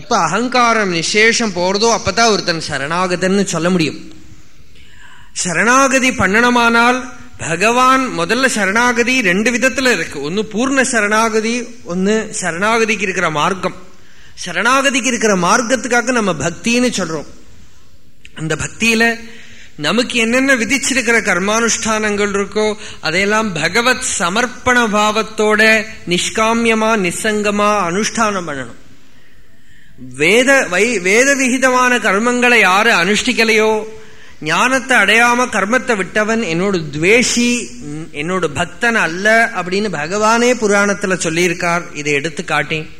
எப்ப அகங்காரம் நிசேஷம் போறதோ அப்பதான் ஒருத்தன் சரணாகதன்னு சொல்ல முடியும். சரணாகதி பண்ணணுமானால் பகவான் முதல்ல சரணாகதி ரெண்டு விதத்துல இருக்கு. ஒன்னு பூர்ண சரணாகதி ஒன்னு சரணாகதிக்கு இருக்கிற மார்க்கம். சரணாகதிக்கு இருக்கிற மார்க்கத்துக்காக நம்ம பக்தின்னு சொல்றோம். அந்த பக்தியில நமக்கு என்னென்ன விதிச்சிருக்கிற கர்மானுஷ்டானங்கள் இருக்கோ அதையெல்லாம் பகவத் சமர்ப்பண பாவத்தோட நிஷ்காமியமா நிசங்கமா அனுஷ்டானம் பண்ணணும். வேத வை வேத விகிதமான கர்மங்களை யாரு அனுஷ்டிக்கலையோ? ஞானத்தை அடையாம கர்மத்தை விட்டவன் என்னோட துவேஷி என்னோட பக்தன் அல்ல அப்படின்னு பகவானே புராணத்துல சொல்லியிருக்கார். இதை எடுத்து காட்டி.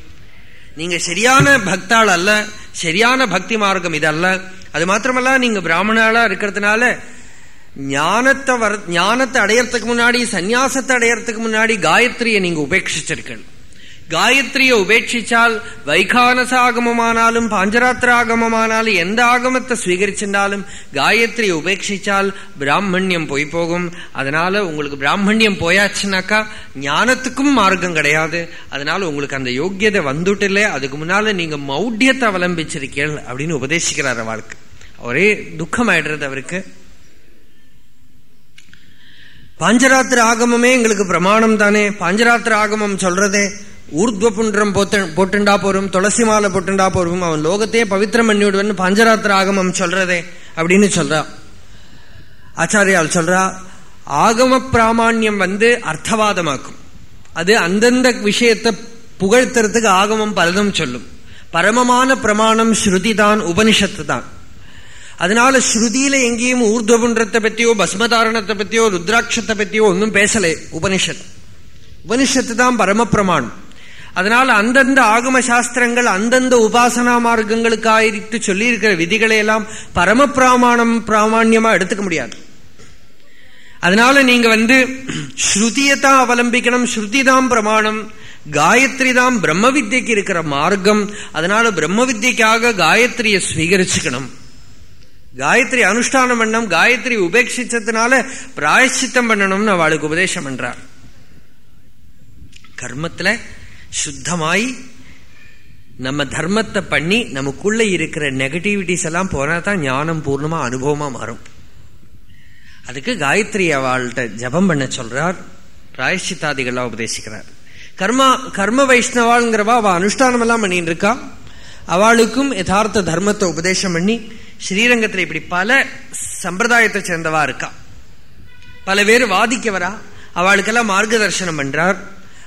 நீங்க சரியான பக்தாள் அல்ல சரியான பக்தி மார்க்கம் இதல்ல அது மாத்திரமல்ல நீங்க பிராமணாளா இருக்கிறதுனால ஞானத்தை வர ஞானத்தை அடையறதுக்கு முன்னாடி சந்நியாசத்தை அடையறதுக்கு முன்னாடி காயத்ரியை நீங்க உபேட்சிச்சிருக்கள் காயத்ரியை உபேட்சிச்சால் வைகானச ஆகமமானாலும் பாஞ்சராத்திர ஆகமமானாலும் எந்த ஆகமத்தை ஸ்வீகரிச்சிருந்தாலும் காயத்ரியை உபேட்சிச்சால் பிராமணியம் போய் போகும் அதனால உங்களுக்கு பிராமணியம் போயாச்சுனாக்கா ஞானத்துக்கும் மார்க்கம் கிடையாது அதனால உங்களுக்கு அந்த யோக்கியதை வந்துட்டு அதுக்கு முன்னால நீங்க மௌட்டியத்தை அவலம்பிச்சிருக்கீள் அப்படின்னு உபதேசிக்கிறார் அவளுக்கு ஒரே துக்கம் ஆயிடுறது அவருக்கு பாஞ்சராத்திர ஆகமமே எங்களுக்கு பிரமாணம் தானே பாஞ்சராத்திர ஆகமம் சொல்றதே ஊர்த்வ புன்றம் போட்டுண்டா போரும் துளசி மாலை போட்டுண்டா போரும் அவன் லோகத்தையே பவித்திரம் பண்ணி விடுவன் பஞ்சராத்திர ஆகமம் சொல்றதே அப்படின்னு சொல்றா. ஆச்சாரியால் சொல்றா ஆகம பிராமான்யம் வந்து அர்த்தவாதமாக்கும். அது அந்தந்த விஷயத்தை புகழ்த்துறதுக்கு ஆகமம் பலதும் சொல்லும். பரமமான பிரமாணம் ஸ்ருதி தான் உபனிஷத்து தான் அதனால ஸ்ருதியில எங்கேயும் ஊர்துவபுன்றத்தை பத்தியோ பஸ்மதாரணத்தை பத்தியோ ருத்ராட்சத்தை பத்தியோ ஒன்றும் பேசலே உபனிஷத். உபனிஷத்து தான் பரமப்பிரமாணம் அதனால அந்தந்த ஆகம சாஸ்திரங்கள் அந்தந்த உபாசனா மார்க்கங்களுக்காயிட்டு சொல்லியிருக்கிற விதிகளை எல்லாம் பரம பிராமாணம் பிராமான்யமா எடுத்துக்க முடியாது. அதனால நீங்க வந்து ஸ்ருதியத்தான் அவலம்பிக்கணும் ஸ்ருதி தான் பிரமாணம் காயத்ரி தான் பிரம்ம வித்தியக்கு இருக்கிற மார்க்கம் அதனால பிரம்ம வித்தியக்காக காயத்ரியை ஸ்வீகரிச்சுக்கணும். காயத்ரி அனுஷ்டானம் பண்ணணும் காயத்ரி உபேட்சிச்சதுனால பிராயச்சித்தம் பண்ணணும்னு அவளுக்கு உபதேசம் பண்றார். கர்மத்துல சுத்தமாய் நம்ம தர்மத்தை பண்ணி நமக்குள்ள இருக்கிற நெகட்டிவிட்டிஸ் எல்லாம் போனா தான் ஞானம் பூர்ணமா அனுபவமா மாறும். அதுக்கு காயத்ரி அவள்கிட்ட ஜபம் பண்ண சொல்றார். பிராயஷ்சித்தாதிகள்லாம் உபதேசிக்கிறார். கர்மா கர்ம வைஷ்ணவாளுங்கிறவா அவ அனுஷ்டானம் எல்லாம் பண்ணிட்டு இருக்கா அவளுக்கும் யதார்த்த தர்மத்தை உபதேசம் பண்ணி ஸ்ரீரங்கத்தில் இப்படி பல சம்பிரதாயத்தை சேர்ந்தவா இருக்கா. பல பேர் வாதிக்கவரா. அவளுக்கெல்லாம் மார்க்க தர்சனம் பண்றார்.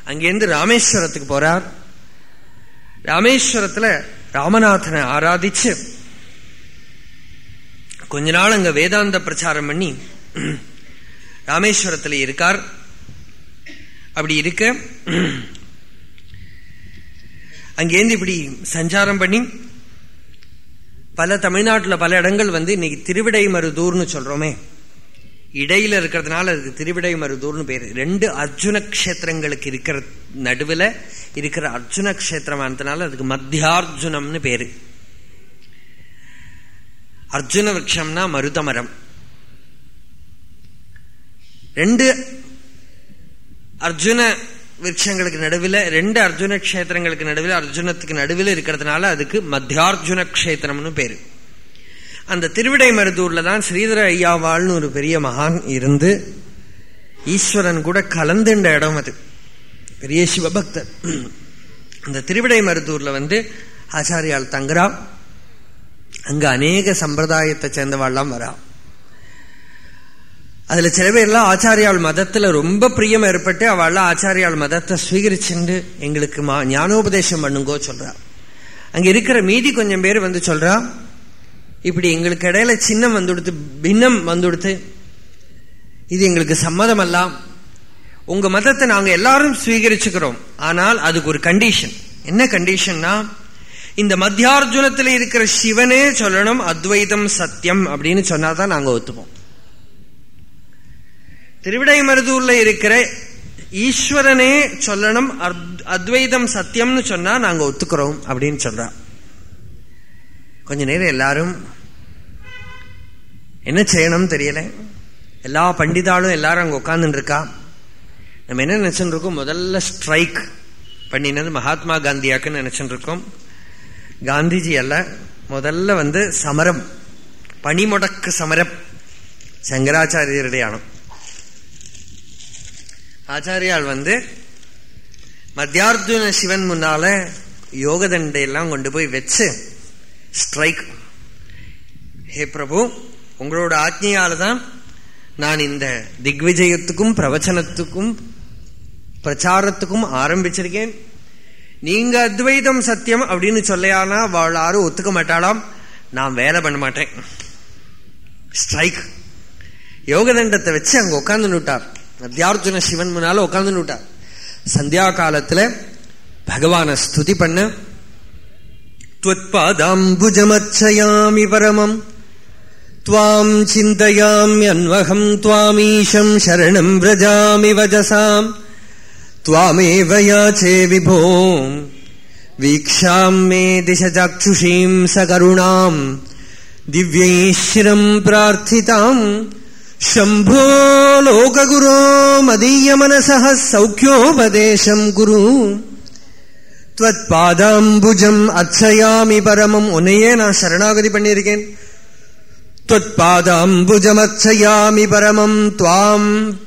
அங்கேருந்து ராமேஸ்வரத்துக்கு போறார். ராமேஸ்வரத்துல ராமநாதனை ஆராதிச்சு கொஞ்ச நாள் அங்க வேதாந்த பிரச்சாரம் பண்ணி ராமேஸ்வரத்துல இருக்கார். அப்படி இருக்க அங்கேருந்து இப்படி சஞ்சாரம் பண்ணி பல தமிழ்நாட்டில் பல இடங்கள் வந்து இன்னைக்கு திருவிடை மருதூர்னு சொல்றோமே இடையில இருக்கிறதுனால அதுக்கு திருவிடை மருதூர்னு பேர். ரெண்டு அர்ஜுன கஷேத்திரங்களுக்கு இருக்கிற நடுவில் இருக்கிற அர்ஜுன கஷேத்திரமானதுனால அதுக்கு மத்தியார்ஜுனம்னு பேரு. அர்ஜுன விரக்ஷம்னா மருதமரம். ரெண்டு அர்ஜுன விரக்ஷங்களுக்கு நடுவில் ரெண்டு அர்ஜுன கஷேத்திரங்களுக்கு நடுவில் அர்ஜுனத்துக்கு நடுவில் இருக்கிறதுனால அதுக்கு மத்தியார்ஜுன கஷேத்திரம்னு பேரு. அந்த திருவிடை மருதூரில் தான் ஸ்ரீதர ஐயாவாள்னு ஒரு பெரிய மகான் இருந்து ஈஸ்வரன் கூட கலந்துண்ட இடம் அது. பெரிய சிவபக்தர். அந்த திருவிடை மருதூரில் வந்து ஆச்சாரியால் தங்குறா. அங்கே அநேக சம்பிரதாயத்தை சேர்ந்தவாள்லாம் வரா. அதில் சில பேர்லாம் ஆச்சாரியால் மதத்தில் ரொம்ப பிரியம் ஏற்பட்டு அவள்லாம் ஆச்சாரியால் மதத்தை ஸ்வீகரிச்சுண்டு எங்களுக்கு மா ஞானோபதேசம் பண்ணுங்கோ சொல்கிறா அங்கே இருக்கிற மீதி கொஞ்சம் பேர் வந்து சொல்கிறா இப்படி எங்களுக்கு இடையில சின்னம் வந்துடுத்து பின்னம் வந்துடுத்து இது எங்களுக்கு சம்மதம் அல்ல உங்க மதத்தை நாங்க எல்லாரும் ஸ்வீகரிச்சுக்கிறோம் ஆனால் அதுக்கு ஒரு கண்டிஷன் என்ன கண்டிஷன்னா இந்த மத்தியார்ஜுனத்தில் இருக்கிற சிவனே சொல்லணும் அத்வைதம் சத்தியம் அப்படின்னு சொன்னாதான் நாங்க ஒத்துப்போம். திருவிடை மருதூர்ல இருக்கிற ஈஸ்வரனே சொல்லணும் அத்வைதம் சத்தியம்னு சொன்னா நாங்க ஒத்துக்கிறோம் அப்படின்னு சொல்றா. கொஞ்ச நேரம் எல்லாரும் என்ன செய்யணும்னு தெரியல. எல்லா பண்டிதாலும் எல்லாரும் அங்கே உட்காந்துருக்கா நம்ம என்ன நினச்சிருக்கோம்? இருக்கோம் முதல்ல ஸ்ட்ரைக் பண்ணினது மகாத்மா காந்தியாக்குன்னு நினைச்சுட்டு இருக்கோம் காந்திஜி அல்ல முதல்ல வந்து சமரம் பனிமுடக்கு சமரம் சங்கராச்சாரியருடையான ஆச்சாரியால் வந்து மத்தியார்ஜுன சிவன் முன்னால யோக தண்டையெல்லாம் கொண்டு போய் வச்சு ஸ்ட்ரைக் ஹே பிரபு உங்களோட ஆக்ஞையால தான் நான் இந்த திக்விஜயத்துக்கும் பிரவச்சனத்துக்கும் பிரச்சாரத்துக்கும் ஆரம்பிச்சிருக்கேன். நீங்க அத்வைதம் சத்தியம் அப்படின்னு சொல்லையானா அவள் யாரும் ஒத்துக்க மாட்டாளாம். நான் வேலை பண்ண மாட்டேன். ஸ்ட்ரைக் யோகதண்டத்தை வச்சு அங்கே உட்காந்து நுட்டார் மத்தியார்ஜுன சிவன் முன்னால உட்காந்து நுட்டார் சந்தியா காலத்தில் பகவானை ஸ்துதி பண்ண. त्वत्पादाम्बुजमर्चयामि परमम् त्वाम् चिन्तयाम्यन्वहम् त्वामीशम् शरणम् व्रजामि वजसाम् त्वामेव याचे विभो वीक्षाम् मे दिशचक्षुषीम् सकरुणाम् दिव्यैश्चिरम् प्रार्थिताम् शम्भो लोकगुरो मदीयमनसः सौख्योपदेशम् कुरु பாதாம்புஜம் அச்சயாமி பரமம் உன்னையே நான் சரணாகதி பண்ணியிருக்கேன் பாதாம்புஜம் பரமம் துவாம்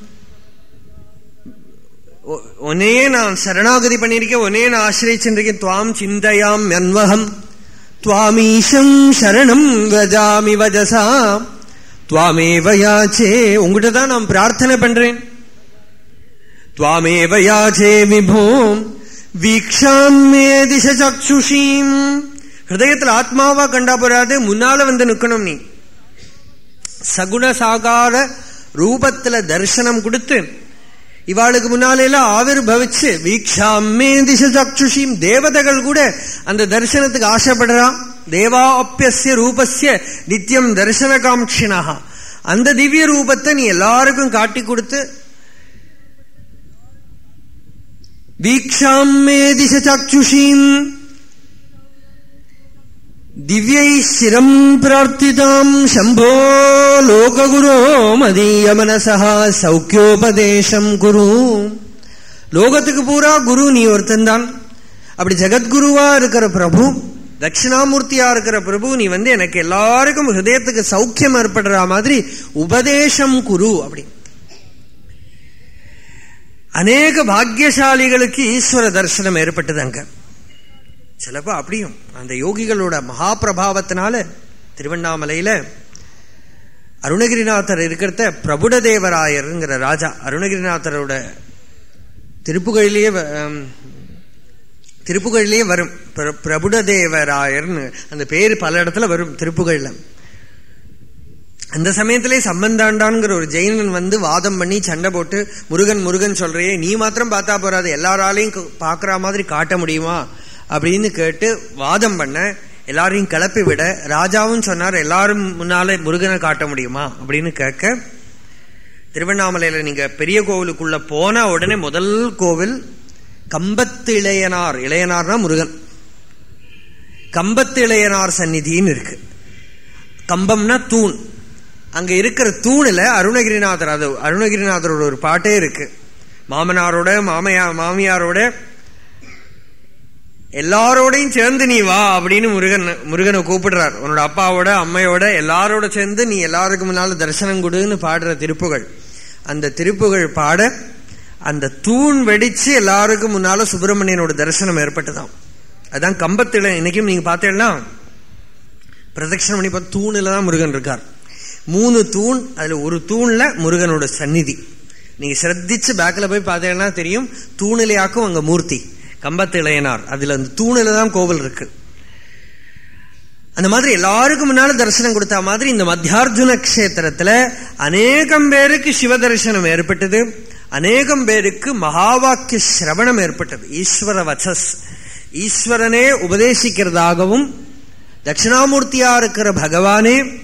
உன்னையே நான் சரணாகதி பண்ணியிருக்கேன் உன்னையே நான் ஆசிரியச்சிருக்கேன் துவாம் சிந்தையாம் அன்வகம் துவாமீஷம் சரணம் கஜாமி வஜசாம் துவாமேவயாச்சே யாச்சே தான் நான் பிரார்த்தனை பண்றேன்। துவாமேவயாச்சே விபோம் வீக்ஷாமே திச சக்ஷுஷீம் ஹிருதயத்தில் ஆத்மாவா கண்டா போறாது முன்னால வந்து நிற்கணும் நீ। சகுணசாகார ரூபத்துல தரிசனம் கொடுத்து இவாளுக்கு முன்னாலெல்லாம் ஆவிர் பவிச்சு வீக்ஷாமே திச சக்ஷுஷீம் தேவதைகள் கூட அந்த தரிசனத்துக்கு ஆசைப்படுறான். தேவா அப்பியசிய ரூபஸ்ய நித்தியம் தரிசன காட்சினா அந்த திவ்ய ரூபத்தை நீ எல்லாருக்கும் காட்டி கொடுத்து வீக்ஷாமே திச சக்ஷுஷீம் திவ்யை சிரம் பிரார்த்திதாம். சம்போ லோககுரோ மதிய மனசா. சௌக்கியோபதேசம் குரு. லோகத்துக்கு பூரா குரு நீ ஒருத்தன் தான் அப்படி ஜெகத்குருவா இருக்கிற பிரபு தட்சிணாமூர்த்தியா இருக்கிற பிரபு நீ வந்து எனக்கு எல்லாருக்கும் ஹிருதயத்துக்கு சௌக்கியம் ஏற்படுற மாதிரி உபதேசம் குரு அப்படி. அநேக பாக்யசாலிகளுக்கு ஈஸ்வர தரிசனம் ஏற்பட்டது அங்க. சிலப்போ அப்படியும் அந்த யோகிகளோட மகாபிரபாவத்தினால திருவண்ணாமலையில அருணகிரிநாதர் இருக்கிறத பிரபுடதேவராயருங்கிற ராஜா அருணகிரிநாதரோட திருப்புகழிலேயே திருப்புகழிலேயே வரும். பிரபுடதேவராயர்னு அந்த பேர் பல இடத்துல வரும் திருப்புகழில். அந்த சமயத்திலே சம்பந்தாண்டான்ங்கிற ஒரு ஜெயினன் வந்து வாதம் பண்ணி சண்டை போட்டு முருகன் முருகன் சொல்றையே நீ மாத்திரம் பார்த்தா போறாது எல்லாராலையும் பார்க்குற மாதிரி காட்ட முடியுமா? அப்படின்னு கேட்டு வாதம் பண்ண எல்லாரையும் கிளப்பி விட ராஜாவும் சொன்னார் எல்லாரும் முன்னாலே முருகனை காட்ட முடியுமா? அப்படின்னு கேட்க திருவண்ணாமலையில நீங்க பெரிய கோவிலுக்குள்ள போன உடனே முதல் கோவில் கம்பத்து இளையனார். இளையனார்னா முருகன். கம்பத்து இளையனார் சந்நிதின்னு இருக்கு. கம்பம்னா தூண். அங்க இருக்கிற தூணில் அருணகிரிநாதர் அது அருணகிரிநாதரோட ஒரு பாட்டே இருக்கு. மாமனாரோட மாமையா மாமியாரோட எல்லாரோடையும் சேர்ந்து நீ வா அப்படின்னு முருகன் முருகனை கூப்பிடுறார். உன்னோட அப்பாவோட அம்மையோட எல்லாரோட சேர்ந்து நீ எல்லாருக்கும் முன்னால தரிசனம் கொடுன்னு பாடுற திருப்புகள். அந்த திருப்புகள் பாட அந்த தூண் வெடிச்சு எல்லாருக்கும் முன்னால சுப்பிரமணியனோட தரிசனம் ஏற்பட்டுதான் அதான் கம்பத்தில இன்னைக்கும் நீங்க பார்த்தீங்கன்னா பிரதட்சணம் பண்ணி பார்த்து தூணில் தான் முருகன் இருக்கார். மூணு தூண் அதில் ஒரு தூணில் முருகனோட சந்நிதி. நீங்கள் சிரத்திச்சு பேக்கில் போய் பார்த்தீங்கன்னா தெரியும் தூணிலையாக்கும் அங்கே மூர்த்தி. கம்பத்து இளையனார். அதுல அந்த தூணில தான் கோவில் இருக்கு. அந்த மாதிரி எல்லாருக்கும் முன்னால தரிசனம் கொடுத்த மாதிரி இந்த மத்தியார்ஜுன கஷேத்திரத்துல அநேகம் பேருக்கு சிவ தரிசனம் ஏற்பட்டது. அநேகம் பேருக்கு மகாவாக்கிய சிரவணம் ஏற்பட்டது. ஈஸ்வர வச்சஸ். ஈஸ்வரனே உபதேசிக்கிறதாகவும் தட்சிணாமூர்த்தியா இருக்கிற பகவானே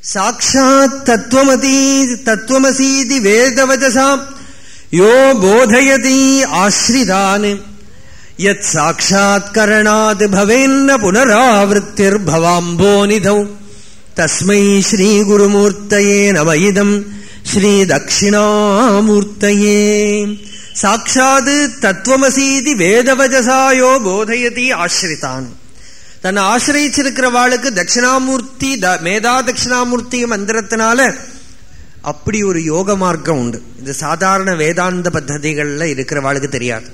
சாட்சாத் தத்துவமதி தத்துவமசீதி வேதவஜசாம் யோ போதயதி ஆஸ்ரிதான். யத் சாட்சாத்கரணாத் பவேன்ன புனராவருத்திர்பவாம்போனிதௌ தஸ்மை ஸ்ரீ குருமூர்த்தயே நம இதம் ஸ்ரீ தட்சிணாமூர்த்தயே சாட்சாது தத்துவமசீதி வேதவஜசாயோ போதயதி ஆசிரித்தான் தன்னை ஆசிரியிச்சிருக்கிறவாளுக்கு தட்சிணாமூர்த்தி மேதா தட்சிணாமூர்த்தி மந்திரத்தினால அப்படி ஒரு யோக மார்க்கம் உண்டு. இது சாதாரண வேதாந்த பத்ததிகள்ல இருக்கிறவாளுக்கு தெரியாது.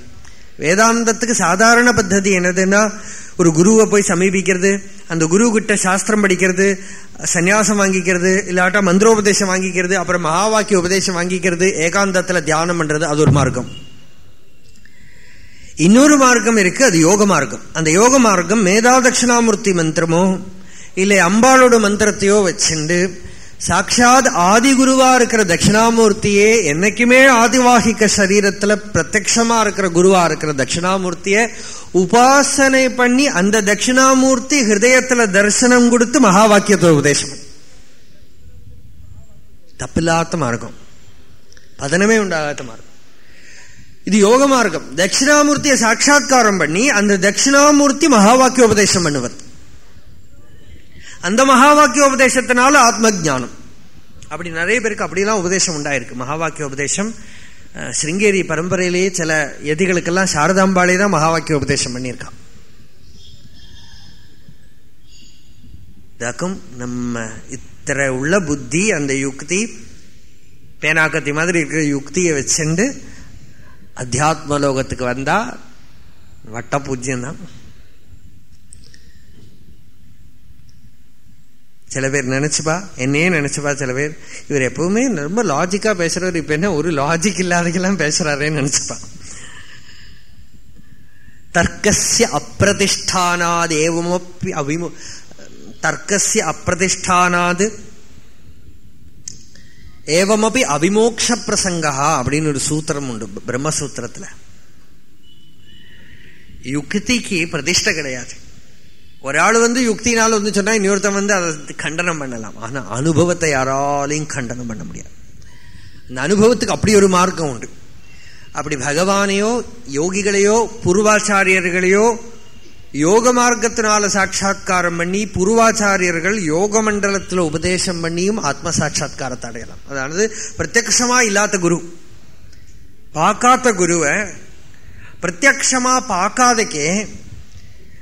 வேதாந்தத்துக்கு சாதாரண பத்ததி என்னதுன்னா ஒரு குருவை போய் சமீபிக்கிறது அந்த குரு கிட்ட சாஸ்திரம் படிக்கிறது சன்னியாசம் வாங்கிக்கிறது இல்லாட்டா மந்திரோபதேசம் வாங்கிக்கிறது அப்புறம் மகா வாக்கிய உபதேசம் வாங்கிக்கிறது ஏகாந்தத்தில் தியானம் பண்ணுறது அது ஒரு மார்க்கம். இன்னொரு மார்க்கம் இருக்கு அது யோக மார்க்கம். அந்த யோக மார்க்கம் மேதா தட்சிணாமூர்த்தி மந்திரமோ இல்லை அம்பாளோட மந்திரத்தையோ வச்சுண்டு சாட்சாத் ஆதிகுருவா இருக்கிற தட்சிணாமூர்த்தியே என்னைக்குமே ஆதிவாகிக்க சரீரத்துல பிரத்யமா இருக்கிற குருவா இருக்கிற தட்சிணாமூர்த்திய உபாசனை பண்ணி அந்த தட்சிணாமூர்த்தி ஹிருதயத்துல தரிசனம் கொடுத்து மகா வாக்கியத்தை உபதேசம். தப்பில்லாத மார்க்கம். பதனமே உண்டாகாத மார்க்கம். இது யோக மார்க்கம் தட்சிணாமூர்த்தியை சாட்சா்காரம் பண்ணி அந்த தட்சிணாமூர்த்தி மகா வாக்கிய உபதேசம் பண்ணுவது அந்த மகா வாக்கிய உபதேசத்தினால ஆத்ம ஜானம் அப்படி நிறைய பேருக்கு அப்படிலாம் உபதேசம் உண்டாயிருக்கு. மகா வாக்கிய உபதேசம் சிருங்கேரி பரம்பரையிலேயே சில எதிகளுக்கெல்லாம் சாரதாம்பாளே தான் மகா வாக்கிய உபதேசம் பண்ணியிருக்கான். இதாக்கும் நம்ம இத்தனை உள்ள புத்தி அந்த யுக்தி பேனாக்கத்தி மாதிரி இருக்கிற யுக்தியை வச்சுண்டு அத்தியாத்ம லோகத்துக்கு வந்தா வட்ட பூஜ்யம் தான். சில பேர் நினைச்சுப்பா என்னையே நினைச்சுப்பா சில பேர். இவர் எப்பவுமே ரொம்ப லாஜிக்கா பேசுறவர் இப்ப என்ன ஒரு லாஜிக் இல்லாதக்கெல்லாம் பேசுறாரேன்னு நினைச்சுப்பா. தர்க்கசிய அப்பிரதிஷ்டானாத் ஏவமப்பி அவிமோ தர்க்கசிய அப்பிரதிஷ்டானாது ஏவமபி அவிமோக்ஷ பிரசங்கா அப்படின்னு ஒரு சூத்திரம் உண்டு பிரம்மசூத்திரத்துல. யுக்திக்கு பிரதிஷ்ட கிடையாது. ஒரு ஆள் வந்து யுக்தினால வந்து சொன்னா இன்னொருத்தன் வந்து அதை கண்டனம் பண்ணலாம். ஆனா அனுபவத்தை யாராலையும் கண்டனம் பண்ண முடியாது. அந்த அனுபவத்துக்கு அப்படி ஒரு மார்க்கம் உண்டு. அப்படி பகவானையோ யோகிகளையோ புருவாச்சாரியர்களையோ யோக மார்க்கத்தினால சாட்சா்காரம் பண்ணி புருவாச்சாரியர்கள் யோக மண்டலத்தில் உபதேசம் பண்ணியும் ஆத்ம சாட்சா்காரத்தை அடையலாம். அதாவது பிரத்யக்ஷமா இல்லாத குரு. பார்க்காத குருவை பிரத்யக்ஷமா பார்க்காதக்கே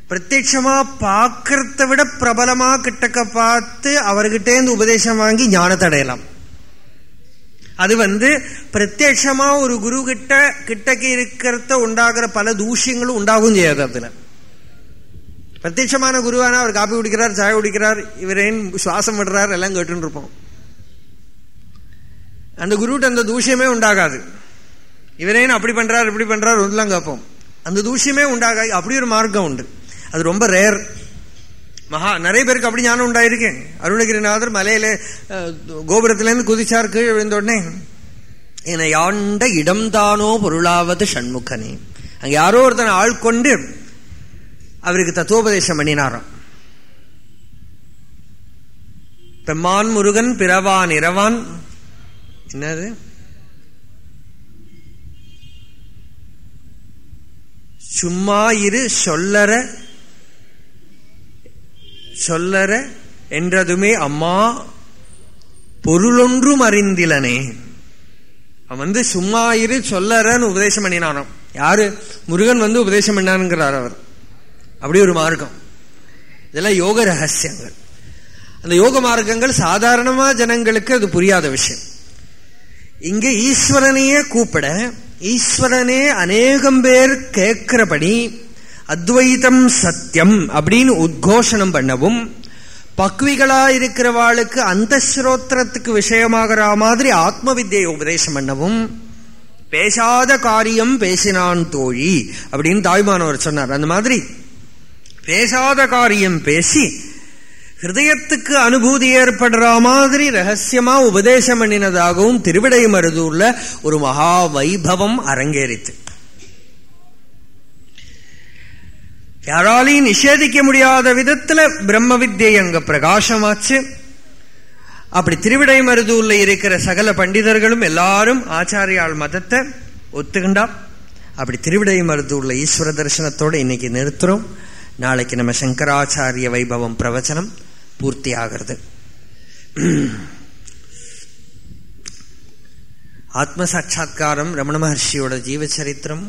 பிரத்யட்சமா பார்க்கறத விட பிரபலமா கிட்டக்க பார்த்து அவர்கிட்டேந்து உபதேசம் வாங்கி ஞானத்தை அடையலாம். அது வந்து பிரத்யட்சமா ஒரு குரு கிட்ட கிட்டக்க இருக்கிறத உண்டாகிற பல தூஷியங்களும் உண்டாகும் செய்யாது அதுல. பிரத்யட்சமான குருவானா அவர் காப்பி குடிக்கிறார் சாய குடிக்கிறார் இவரேன் சுவாசம் விடுறார் எல்லாம் கேட்டுன்னு இருப்போம் அந்த குருட்டு அந்த தூஷியமே உண்டாகாது. இவரேன் அப்படி பண்றார் இப்படி பண்றார் ஒன்றுலாம் கேட்போம். அந்த தூஷியமே உண்டாகாது. அப்படி ஒரு மார்க்கம் உண்டு. அது ரொம்ப ரேர் மகா நிறைய பேருக்கு அப்படி ஞானம் உண்டாயிருக்கேன் அருணகிரிநாதர் மலையில கோபுரத்திலேருந்து குதிச்சார் கீழே விழுந்த உடனே என்னை யாண்ட இடம்தானோ பொருளாவது சண்முகனே? அங்க யாரோ ஒருத்தன் ஆள் கொண்டு அவருக்கு தத்துவோபதேசம் பண்ணினாராம். பெம்மான் முருகன் பிறவான் இரவான். என்னது? சும்மா இரு சொல்லற சொல்லற என்றதுமே அம்மா பொருளொன்றும் அறிந்திலனே. அவன் வந்து சும்மா இரு சொல்லறன்னு உபதேசம் பண்ணினானாம். யாரு? முருகன் வந்து உபதேசம் பண்ணானுங்கிறார் அவர். அப்படி ஒரு மார்க்கம். இதெல்லாம் யோக ரகசியங்கள். அந்த யோக மார்க்கங்கள் சாதாரணமா ஜனங்களுக்கு அது புரியாத விஷயம். இங்க ஈஸ்வரனையே கூப்பிட ஈஸ்வரனே அநேகம் பேர் கேட்கிறபடி அத்வைதம் சத்தியம் அப்படின்னு உத்கோஷணம் பண்ணவும் பக்விகளா இருக்கிறவாளுக்கு அந்த ஸ்ரோத்திரத்துக்கு விஷயமாகிற மாதிரி ஆத்ம வித்தியை உபதேசம் பண்ணவும் பேசாத காரியம் பேசினான் தோழி அப்படின்னு தாய்மானவர் சொன்னார். அந்த மாதிரி பேசாத காரியம் பேசி ஹிருதயத்துக்கு அனுபூதி ஏற்படுற மாதிரி ரகசியமா உபதேசம் பண்ணினதாகவும் திருவிடை மருதூர்ல ஒரு மகா வைபவம் அரங்கேறித்து யாராலையும் நிஷேதிக்க முடியாத விதத்துல பிரம்ம வித்யை அங்க பிரகாசமாச்சு. அப்படி திருவிடை மருதூர்ல இருக்கிற சகல பண்டிதர்களும் எல்லாரும் ஆச்சாரியால் மதத்தை ஒத்துக்கிண்டா. அப்படி திருவிடை மருதூர்ல ஈஸ்வர தரிசனத்தோடு இன்னைக்கு நிறுத்துறோம். நாளைக்கு நம்ம சங்கராச்சாரிய வைபவம் பிரவச்சனம் பூர்த்தி ஆகிறது. ஆத்ம சாட்சா்காரம் ரமண மகர்ஷியோட ஜீவச்சரித்திரம்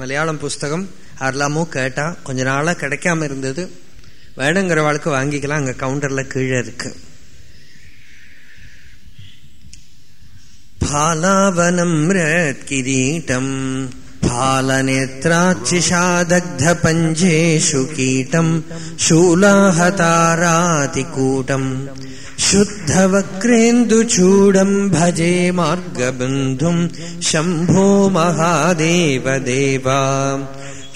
மலையாளம் புஸ்தகம் யாரெல்லாமோ கேட்டா கொஞ்ச நாளா கிடைக்காம இருந்தது வேணுங்கிறவாளுக்கு வாங்கிக்கலாம் அங்க கவுண்டர்ல கீழே இருக்கு फालावनम्रत्किरीटम् फालनेत्राचिषादग्धपञ्जेषु कीटम् शूलाहतारातिकूटम् शुद्धवक्रेन्दुचूडम् भजे मार्गबन्धुम् शम्भो महादेव देवा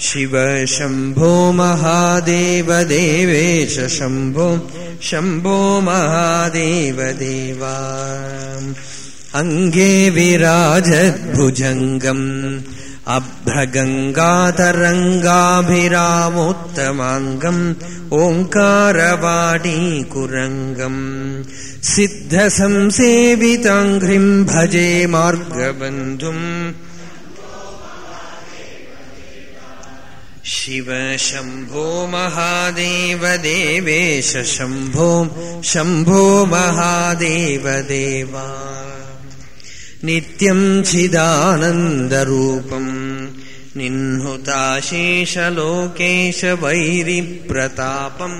शिव शम्भो महादेव देवेश शम्भो शम्भो महादेव देवा अङ्गे विराजद्भुजङ्गम् अभ्रगङ्गातरङ्गाभिरामोत्तमाङ्गम् ओङ्कारवाणीकुरङ्गम्। सिद्धसंसेविताङ्घ्रिम् भजे मार्गबन्धुम्। शिव शम्भो महादेव देवेश शम्भो शम्भो महादेव देवा नित्यम् चिदानन्दरूपम् निह्नुताशेषलोकेश वैरिप्रतापम्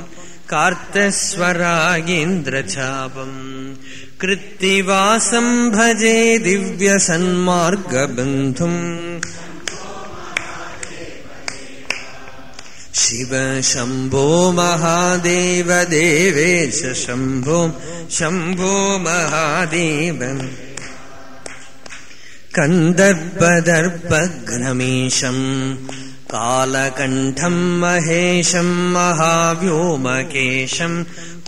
कार्तस्वरागेन्द्रचापम् कृत्तिवासम् भजे दिव्यसन्मार्गबन्धुम् शिव शम्भो महादेव देवेश शम्भो शम्भो महादेव कन्दर्पदर्पघ्नमीशम् कालकण्ठम् महेशम् महाव्योमकेशम्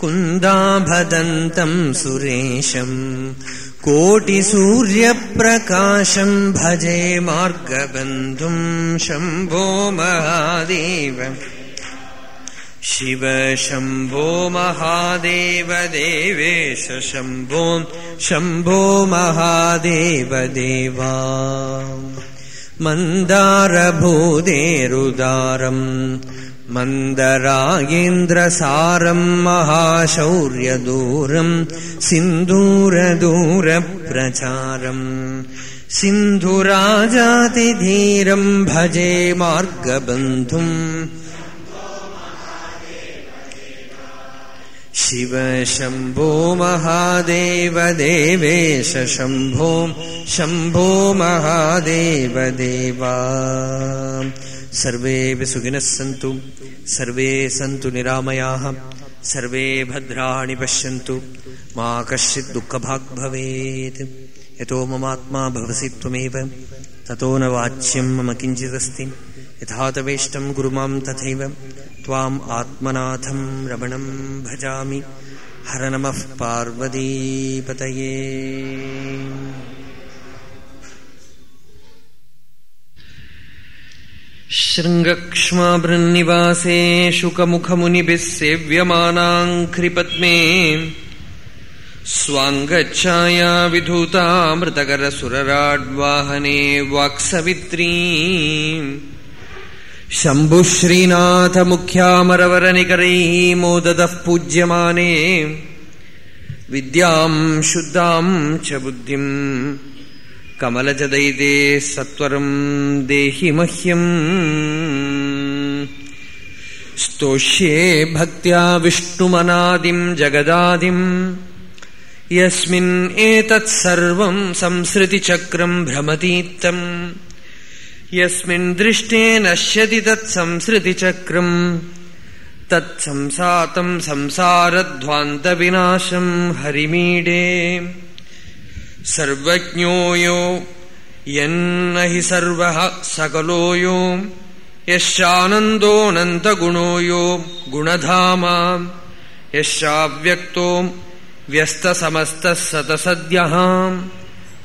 कुन्दाभदन्तम् सुरेशम् कोटिसूर्यप्रकाशम् भजे मार्गबन्धुम् शम्भो महादेव शिव शम्भो महादेव देवेश शम्भो शम्भो महादेव देवा मन्दारभूदेरुदारम् मन्दरागेन्द्रसारम् महाशौर्यदूरम् सिन्दूरदूरप्रचारम्। सिन्धुराजातिधीरम् भजे मार्गबन्धुम् शिव शम्भो महादेव देवेश शम्भो महादेव देवा। सर्वेऽपि सुखिनः सन्तु सर्वे सन्तु निरामयाः सर्वे भद्राणि पश्यन्तु। मा कश्चित् दुःखभाग् भवेत्। यतो ममात्मा भवसि त्वमेव ततो न वाच्यम् मम किञ्चिदस्ति। यथा तवेष्टम् गुरु माम् तथैव त्वाम् आत्मनाथम् रमणम् भजामि। हर नमः पार्वतीपतये। शृङ्गक्ष्माभृन्निवासे शुकमुखमुनिभिः सेव्यमानाङ्घ्रिपद्मे स्वाङ्गच्छाया विधूतामृतकरसुरराड्वाहने वाक्सवित्री शम्भुः श्रीनाथमुख्यामरवरनिकरैः मोददः पूज्यमाने विद्याम् शुद्धाम् च बुद्धिम् कमलजदैते सत्वरम् देहि मह्यम्। स्तोष्ये भक्त्या विष्णुमनादिम् जगदादिम् यस्मिन् एतत्सर्वम् संसृतिचक्रम् भ्रमतीत्तम् यस्मिन् दृष्टे नश्यति तत्संसृतिचक्रम् तत्संसातम् संसारध्वान्तविनाशम् हरिमीडे। सर्वज्ञो यो यन्न हि सर्वः सकलो यो। यश्चानन्दोऽनन्तगुणो यो गुणधामा। यश्चाव्यक्तो व्यस्तसमस्तः सतसद्यः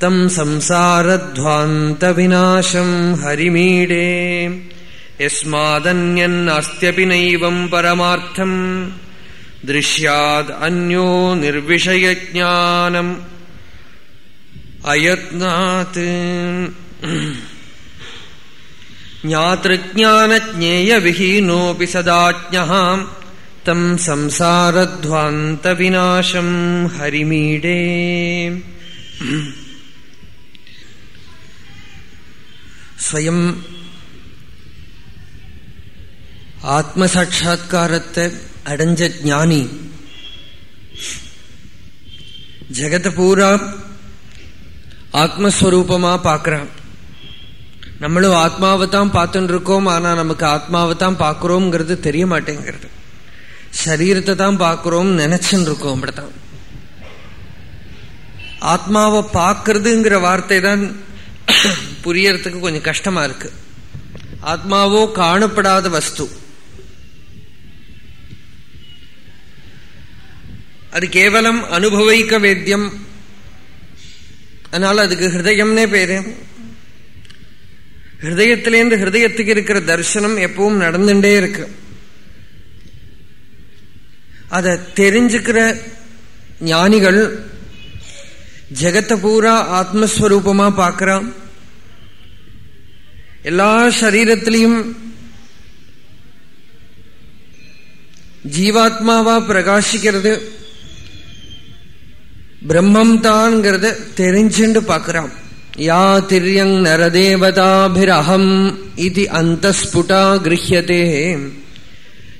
तम् संसारध्वान्तविनाशम् हरिमीडे यस्मादन्यन्नास्त्यपि नैवम् परमार्थम् दृश्यादन्यो निर्विषयज्ञानम् अयत्नात् ज्ञातृज्ञानज्ञेयविहीनोऽपि सदाज्ञः तम् संसारध्वान्तविनाशम् हरिमीडे ஸ்வயம் ஆத்மசாட்சா்காரத்தை அடைஞ்ச ஞானி ஜெகத்தை பூரா ஆத்மஸ்வரூபமா பார்க்கிறான் நம்மளும் ஆத்மாவை தான் பார்த்துட்டு இருக்கோம் ஆனா நமக்கு ஆத்மாவை தான் பார்க்கிறோம்ங்கிறது தெரிய மாட்டேங்கிறது சரீரத்தை தான் பார்க்கிறோம் நினைச்சுன்னு இருக்கோம் அப்படித்தான் ஆத்மாவை பார்க்கறதுங்கிற வார்த்தை தான் புரியறதுக்கு கொஞ்சம் கஷ்டமா இருக்கு. ஆத்மாவோ காணப்படாத வஸ்து. அது கேவலம் அனுபவிக்க வேத்தியம். அதனால அதுக்கு ஹிருதயம்னே பேரு. ஹிருதயத்திலேருந்து ஹிருதயத்துக்கு இருக்கிற தர்சனம் எப்பவும் நடந்துட்டே இருக்கு. அதை தெரிஞ்சுக்கிற ஞானிகள் ஜெகத்தை பூரா ஆத்மஸ்வரூபமா பார்க்கிறான் எல்லா சரீரத்திலையும் ஜீவாத்மாவா பிரகாசிக்கிறது பிரம்மம் தான்ங்கிறத தெரிஞ்சுண்டு பார்க்கிறான். யா திரியங் நரதேவதாபிரஹம் இது அந்தஸ்புடா கிரஹியதே.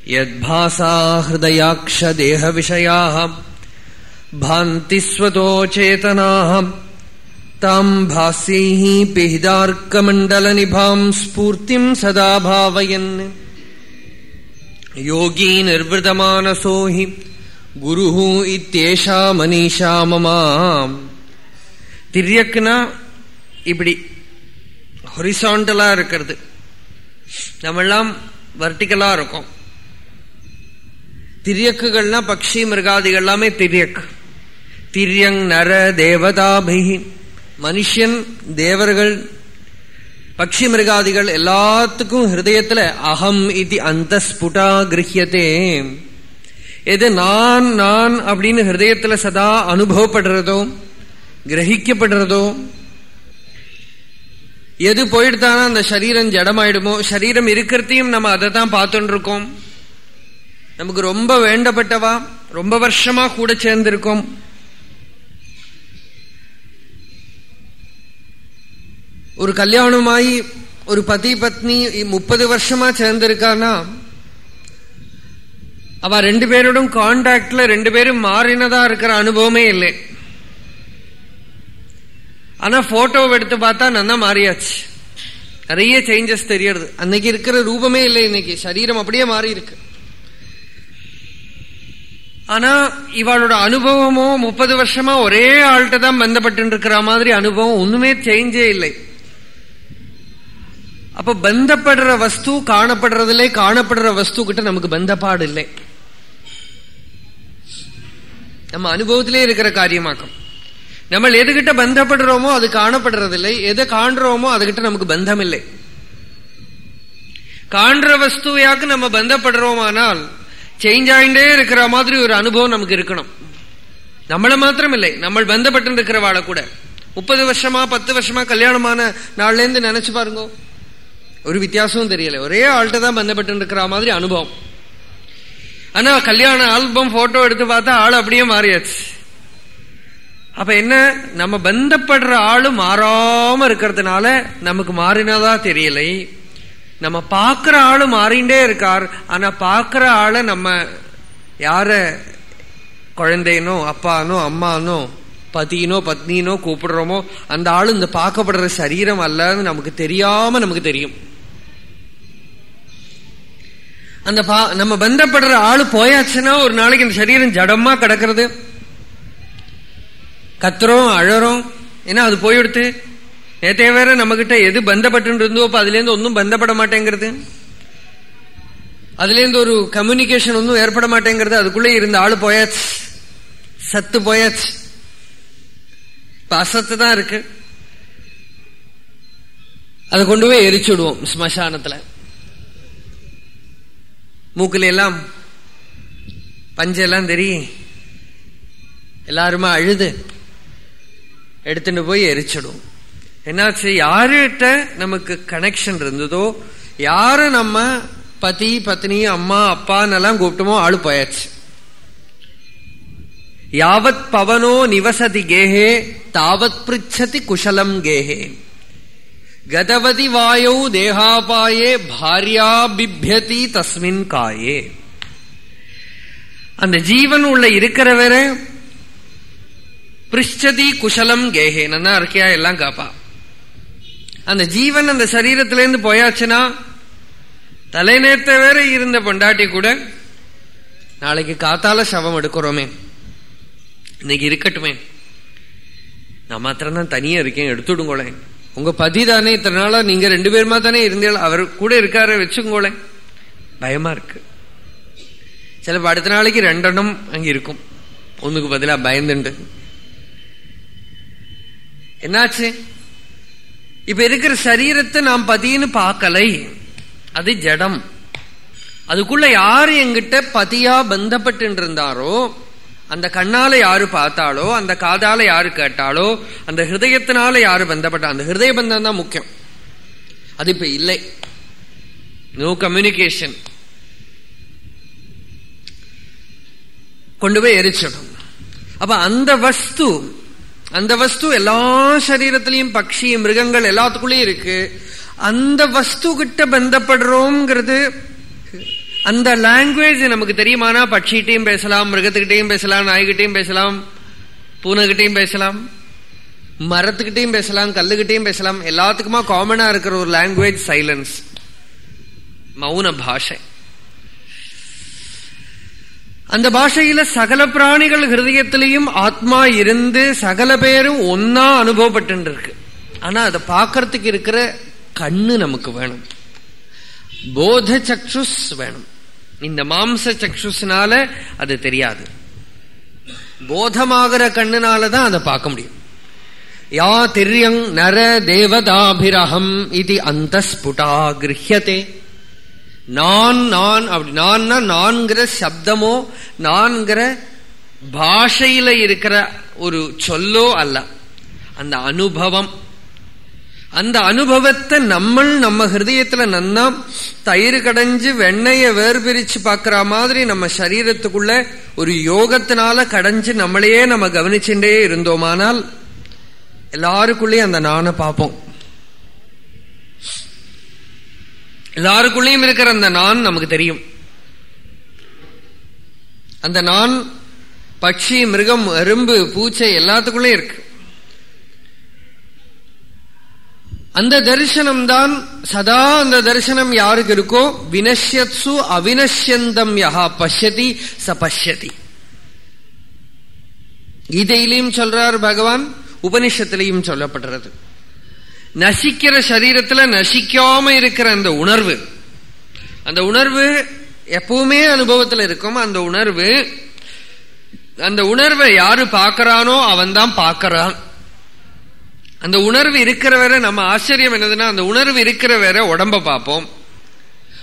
யத்பாசா ஹிருதயாக்ஷ தேக விஷயாக பாந்தி ஸ்வதோ தாம் பாஸ்யைஹி பிஹிதார்க்கமண்டல நிபாம் ஸ்பூர்த்திம் சதா பாவயன் யோகி நிர்வதமானசோஹி குரு இத்தேஷா மனிஷா மமாம் திரியக்குனா இப்படி ஹொரிசாண்டலாக இருக்கிறது. நம்மெல்லாம் வர்டிக்கலாக இருக்கும். திரியக்குகள்னா பக்ஷி மிருகாதிகள் எல்லாமே திரியக். திரியங் நர தேவதாபிகி மனுஷன் தேவர்கள் பக்ஷி மிருகாதிகள் எல்லாத்துக்கும் ஹிருதயத்துல அகம் இது அந்த ஸ்புடா கிரகியத்தே எது நான் நான் அப்படின்னு ஹிருதயத்துல சதா அனுபவப்படுறதோ கிரகிக்கப்படுறதோ எது போயிடுதானா அந்த சரீரம் ஜடமாயிடுமோ? சரீரம் இருக்கிறதையும் நம்ம அதை தான் பார்த்துட்டு இருக்கோம் நமக்கு ரொம்ப வேண்டப்பட்டவா? ரொம்ப வருஷமா கூட சேர்ந்திருக்கோம். ஒரு கல்யாணமாயி ஒரு பதி பத்னி முப்பது வருஷமா சேர்ந்திருக்கானா அவ ரெண்டு பேரோடும் கான்டாக்ட்ல ரெண்டு பேரும் மாறினதா இருக்கிற அனுபவமே இல்லை ஆனா போட்டோ எடுத்து பார்த்தா நல்லா மாறியாச்சு நிறைய சேஞ்சஸ் தெரியறது அன்னைக்கு இருக்கிற ரூபமே இல்லை இன்னைக்கு சரீரம் அப்படியே மாறி இருக்கு ஆனா இவளோட அனுபவமும் முப்பது வருஷமா ஒரே ஆள்கிட்ட தான் பந்தப்பட்டு இருக்கிற மாதிரி அனுபவம் ஒண்ணுமே சேஞ்சே இல்லை அப்ப பந்தப்படுற வஸ்து காணப்படுறதில்லை காணப்படுற வஸ்து கிட்ட நமக்கு பந்தப்பாடு இல்லை. நம்ம அனுபவத்திலே இருக்கிற காரியமாக்கம். நம்ம எதுகிட்ட பந்தப்படுறோமோ அது காணப்படுறதில்லை எதை காண்றோமோ அதுகிட்ட நமக்கு பந்தம் இல்லை காண்ற வஸ்துவையாக்கு நம்ம பந்தப்படுறோமானால் சேஞ்ச் ஆயிண்டே இருக்கிற மாதிரி ஒரு அனுபவம் நமக்கு இருக்கணும். நம்மள மாத்திரம் இல்லை நம்ம பந்தப்பட்டு இருக்கிறவாளை கூட. முப்பது வருஷமா பத்து வருஷமா கல்யாணமான நாள்ல இருந்து நினைச்சு பாருங்க. ஒரு வித்தியாசமும் தெரியல. ஒரே ஆள்கிட்ட தான் பந்தப்பட்டு இருக்கிற மாதிரி அனுபவம். ஆனா கல்யாண ஆல்பம் போட்டோ எடுத்து பார்த்தா ஆள் அப்படியே மாறியாச்சு. அப்ப என்ன? நம்ம பந்தப்படுற ஆளு மாறாம இருக்கிறதுனால நமக்கு மாறினதா தெரியலை. நம்ம பார்க்கிற ஆளு மாறிண்டே இருக்கார். ஆனா பார்க்கிற ஆளை நம்ம யார? குழந்தைனோ அப்பானோ அம்மானோ பதினோ பத்னினோ கூப்பிடுறோமோ அந்த ஆளு இந்த பார்க்கப்படுற சரீரம் அல்லன்னு நமக்கு தெரியாம நமக்கு தெரியும். அந்த நம்ம பந்தப்படுற ஆளு போயாச்சுன்னா ஒரு நாளைக்கு இந்த சரீரம் ஜடமா கிடக்கிறது. கத்துறோம் அழறோம். ஏன்னா அது போயிடுத்து நேத்தே வேற நம்ம கிட்ட எது பந்தப்பட்டு இருந்தோ அப்ப அதுல இருந்து ஒன்னும் பந்தப்பட மாட்டேங்கிறது. அதுல இருந்து ஒரு கம்யூனிகேஷன் ஒன்றும் ஏற்பட மாட்டேங்கிறது. அதுக்குள்ளே இருந்த ஆள் போயாச்சு. சத்து போயாச்சு. இப்போ அசத்து தான் இருக்கு. அதை கொண்டு போய் எரிச்சுடுவோம் ஸ்மசானத்துல. மூக்குல எல்லாம் பஞ்செல்லாம் தெரியும். எல்லாருமா அழுது. எடுத்துட்டு போய் எரிச்சிடும். என்னாச்சு? யாருகிட்ட நமக்கு கனெக்ஷன் இருந்ததோ யாரு நம்ம பதி பத்னி அம்மா அப்பான்னெல்லாம் கூப்பிட்டோமோ ஆளு போயாச்சு. யாவத் பவனோ நிவசதி கேஹே தாவத் பிரிச்சதி குஷலம் கேஹே கதவதி வாயௌ தேகாபாயே பாரியா பிப்யதி தஸ்மின் காயே. அந்த ஜீவன் உள்ள இருக்கிறவரை பிரிஷ்டதி குஷலம் கேஹே நன்னா இருக்கியா? எல்லாம் காப்பா. அந்த ஜீவன் அந்த சரீரத்திலேருந்து போயாச்சுன்னா தலை நேர்த்த வேற இருந்த பொண்டாட்டி கூட நாளைக்கு காத்தால சவம் எடுக்கிறோமே. இன்னைக்கு இருக்கட்டுமே. நான் மாத்திரம்தான் தனியா இருக்கேன் எடுத்துடுங்களேன். உங்க பதி தானே இத்தனை நாளா நீங்க ரெண்டு பேருமா தானே இருந்தீங்க அவர் கூட இருக்காரு வச்சுங்களேன் பயமா இருக்கு. சில அடுத்த நாளைக்கு ரெண்டெண்ணம் அங்க இருக்கும். ஒண்ணுக்கு பதிலா பயந்துண்டு. என்னாச்சு? இப்ப இருக்கிற சரீரத்தை நாம் பதின்னு பார்க்கலை. அது ஜடம். அதுக்குள்ள யார் எங்கிட்ட பதியா பந்தப்பட்டு இருந்தாரோ அந்த கண்ணால யாரு பார்த்தாலோ அந்த காதால யாரு கேட்டாலோ அந்த ஹிருதயத்தினால யாரு பந்தப்பட்ட அந்த ஹிருதய பந்தம் தான் முக்கியம். அது இப்ப இல்லை. நோ கம்யூனிகேஷன் கொண்டு போய் எரிச்சிடும் அப்ப அந்த வஸ்து அந்த வஸ்து எல்லா சரீரத்திலையும் பக்ஷி மிருகங்கள் எல்லாத்துக்குள்ளயும் இருக்கு. அந்த வஸ்து கிட்ட பந்தப்படுறோம்ங்கிறது அந்த லாங்குவேஜ் நமக்கு தெரியுமானா? பட்சிகிட்டையும் பேசலாம் மிருகத்துக்கிட்டையும் பேசலாம் நாய்கிட்டையும் பேசலாம் பூனைகிட்டையும் பேசலாம் மரத்துக்கிட்டையும் பேசலாம் கல்லுகிட்டையும் பேசலாம். எல்லாத்துக்குமா காமனா இருக்கிற ஒரு லாங்குவேஜ் சைலன்ஸ் மௌன பாஷை. அந்த பாஷையில சகல பிராணிகள் ஹிருதயத்திலையும் ஆத்மா இருந்து சகல பேரும் ஒன்னா அனுபவப்பட்டு இருக்கு ஆனா அதை பார்க்கறதுக்கு இருக்கிற கண்ணு நமக்கு வேணும். போத சக்ஷுஸ் வேணும். இந்த மாம்ச சக்ஷுஸ்னால அது தெரியாது. போதமாகிற கண்ணுனாலதான் அதை பார்க்க முடியும். யா திரியங் நர தேவதாபிரகம் இது அந்த ஸ்புடா கிரஹியதே. நான் நான் அப்படி நான்னா நான்கிற சப்தமோ நான்கிற பாஷையில இருக்கிற ஒரு சொல்லோ அல்ல. அந்த அனுபவம் அந்த அனுபவத்தை நம்ம நம்ம ஹிருதயத்துல நன்னா தயிர் கடைஞ்சு வெண்ணைய வேர்பிரிச்சு பாக்குற மாதிரி நம்ம சரீரத்துக்குள்ள ஒரு யோகத்தினால கடைஞ்சு நம்மளையே நம்ம கவனிச்சுட்டே இருந்தோமானால் எல்லாருக்குள்ளேயும் அந்த நானை பார்ப்போம். எல்லாருக்குள்ளேயும் இருக்கிற அந்த நான் நமக்கு தெரியும். அந்த நான் பட்சி மிருகம் எறும்பு பூச்சை எல்லாத்துக்குள்ளேயும் இருக்கு. அந்த தரிசனம் தான் சதா அந்த தரிசனம் யாருக்கு இருக்கோ? வினஷ்யத்சு அவினஷ்யந்தம் யஹா பஷ்யதி ச பஷ்யதி. கீதையிலையும் சொல்றார் பகவான் உபனிஷத்திலையும் சொல்லப்படுறது. நசிக்கிற சரீரத்துல நசிக்காம இருக்கிற அந்த உணர்வு அந்த உணர்வு எப்பவுமே அனுபவத்தில் இருக்கும். அந்த உணர்வு அந்த உணர்வை யாரு பார்க்கறானோ அவன் தான் பார்க்கறான். அந்த உணர்வு இருக்கிற வரை நம்ம ஆச்சரியம் என்னதுன்னா அந்த உணர்வு இருக்கிற வரை உடம்ப பார்ப்போம்.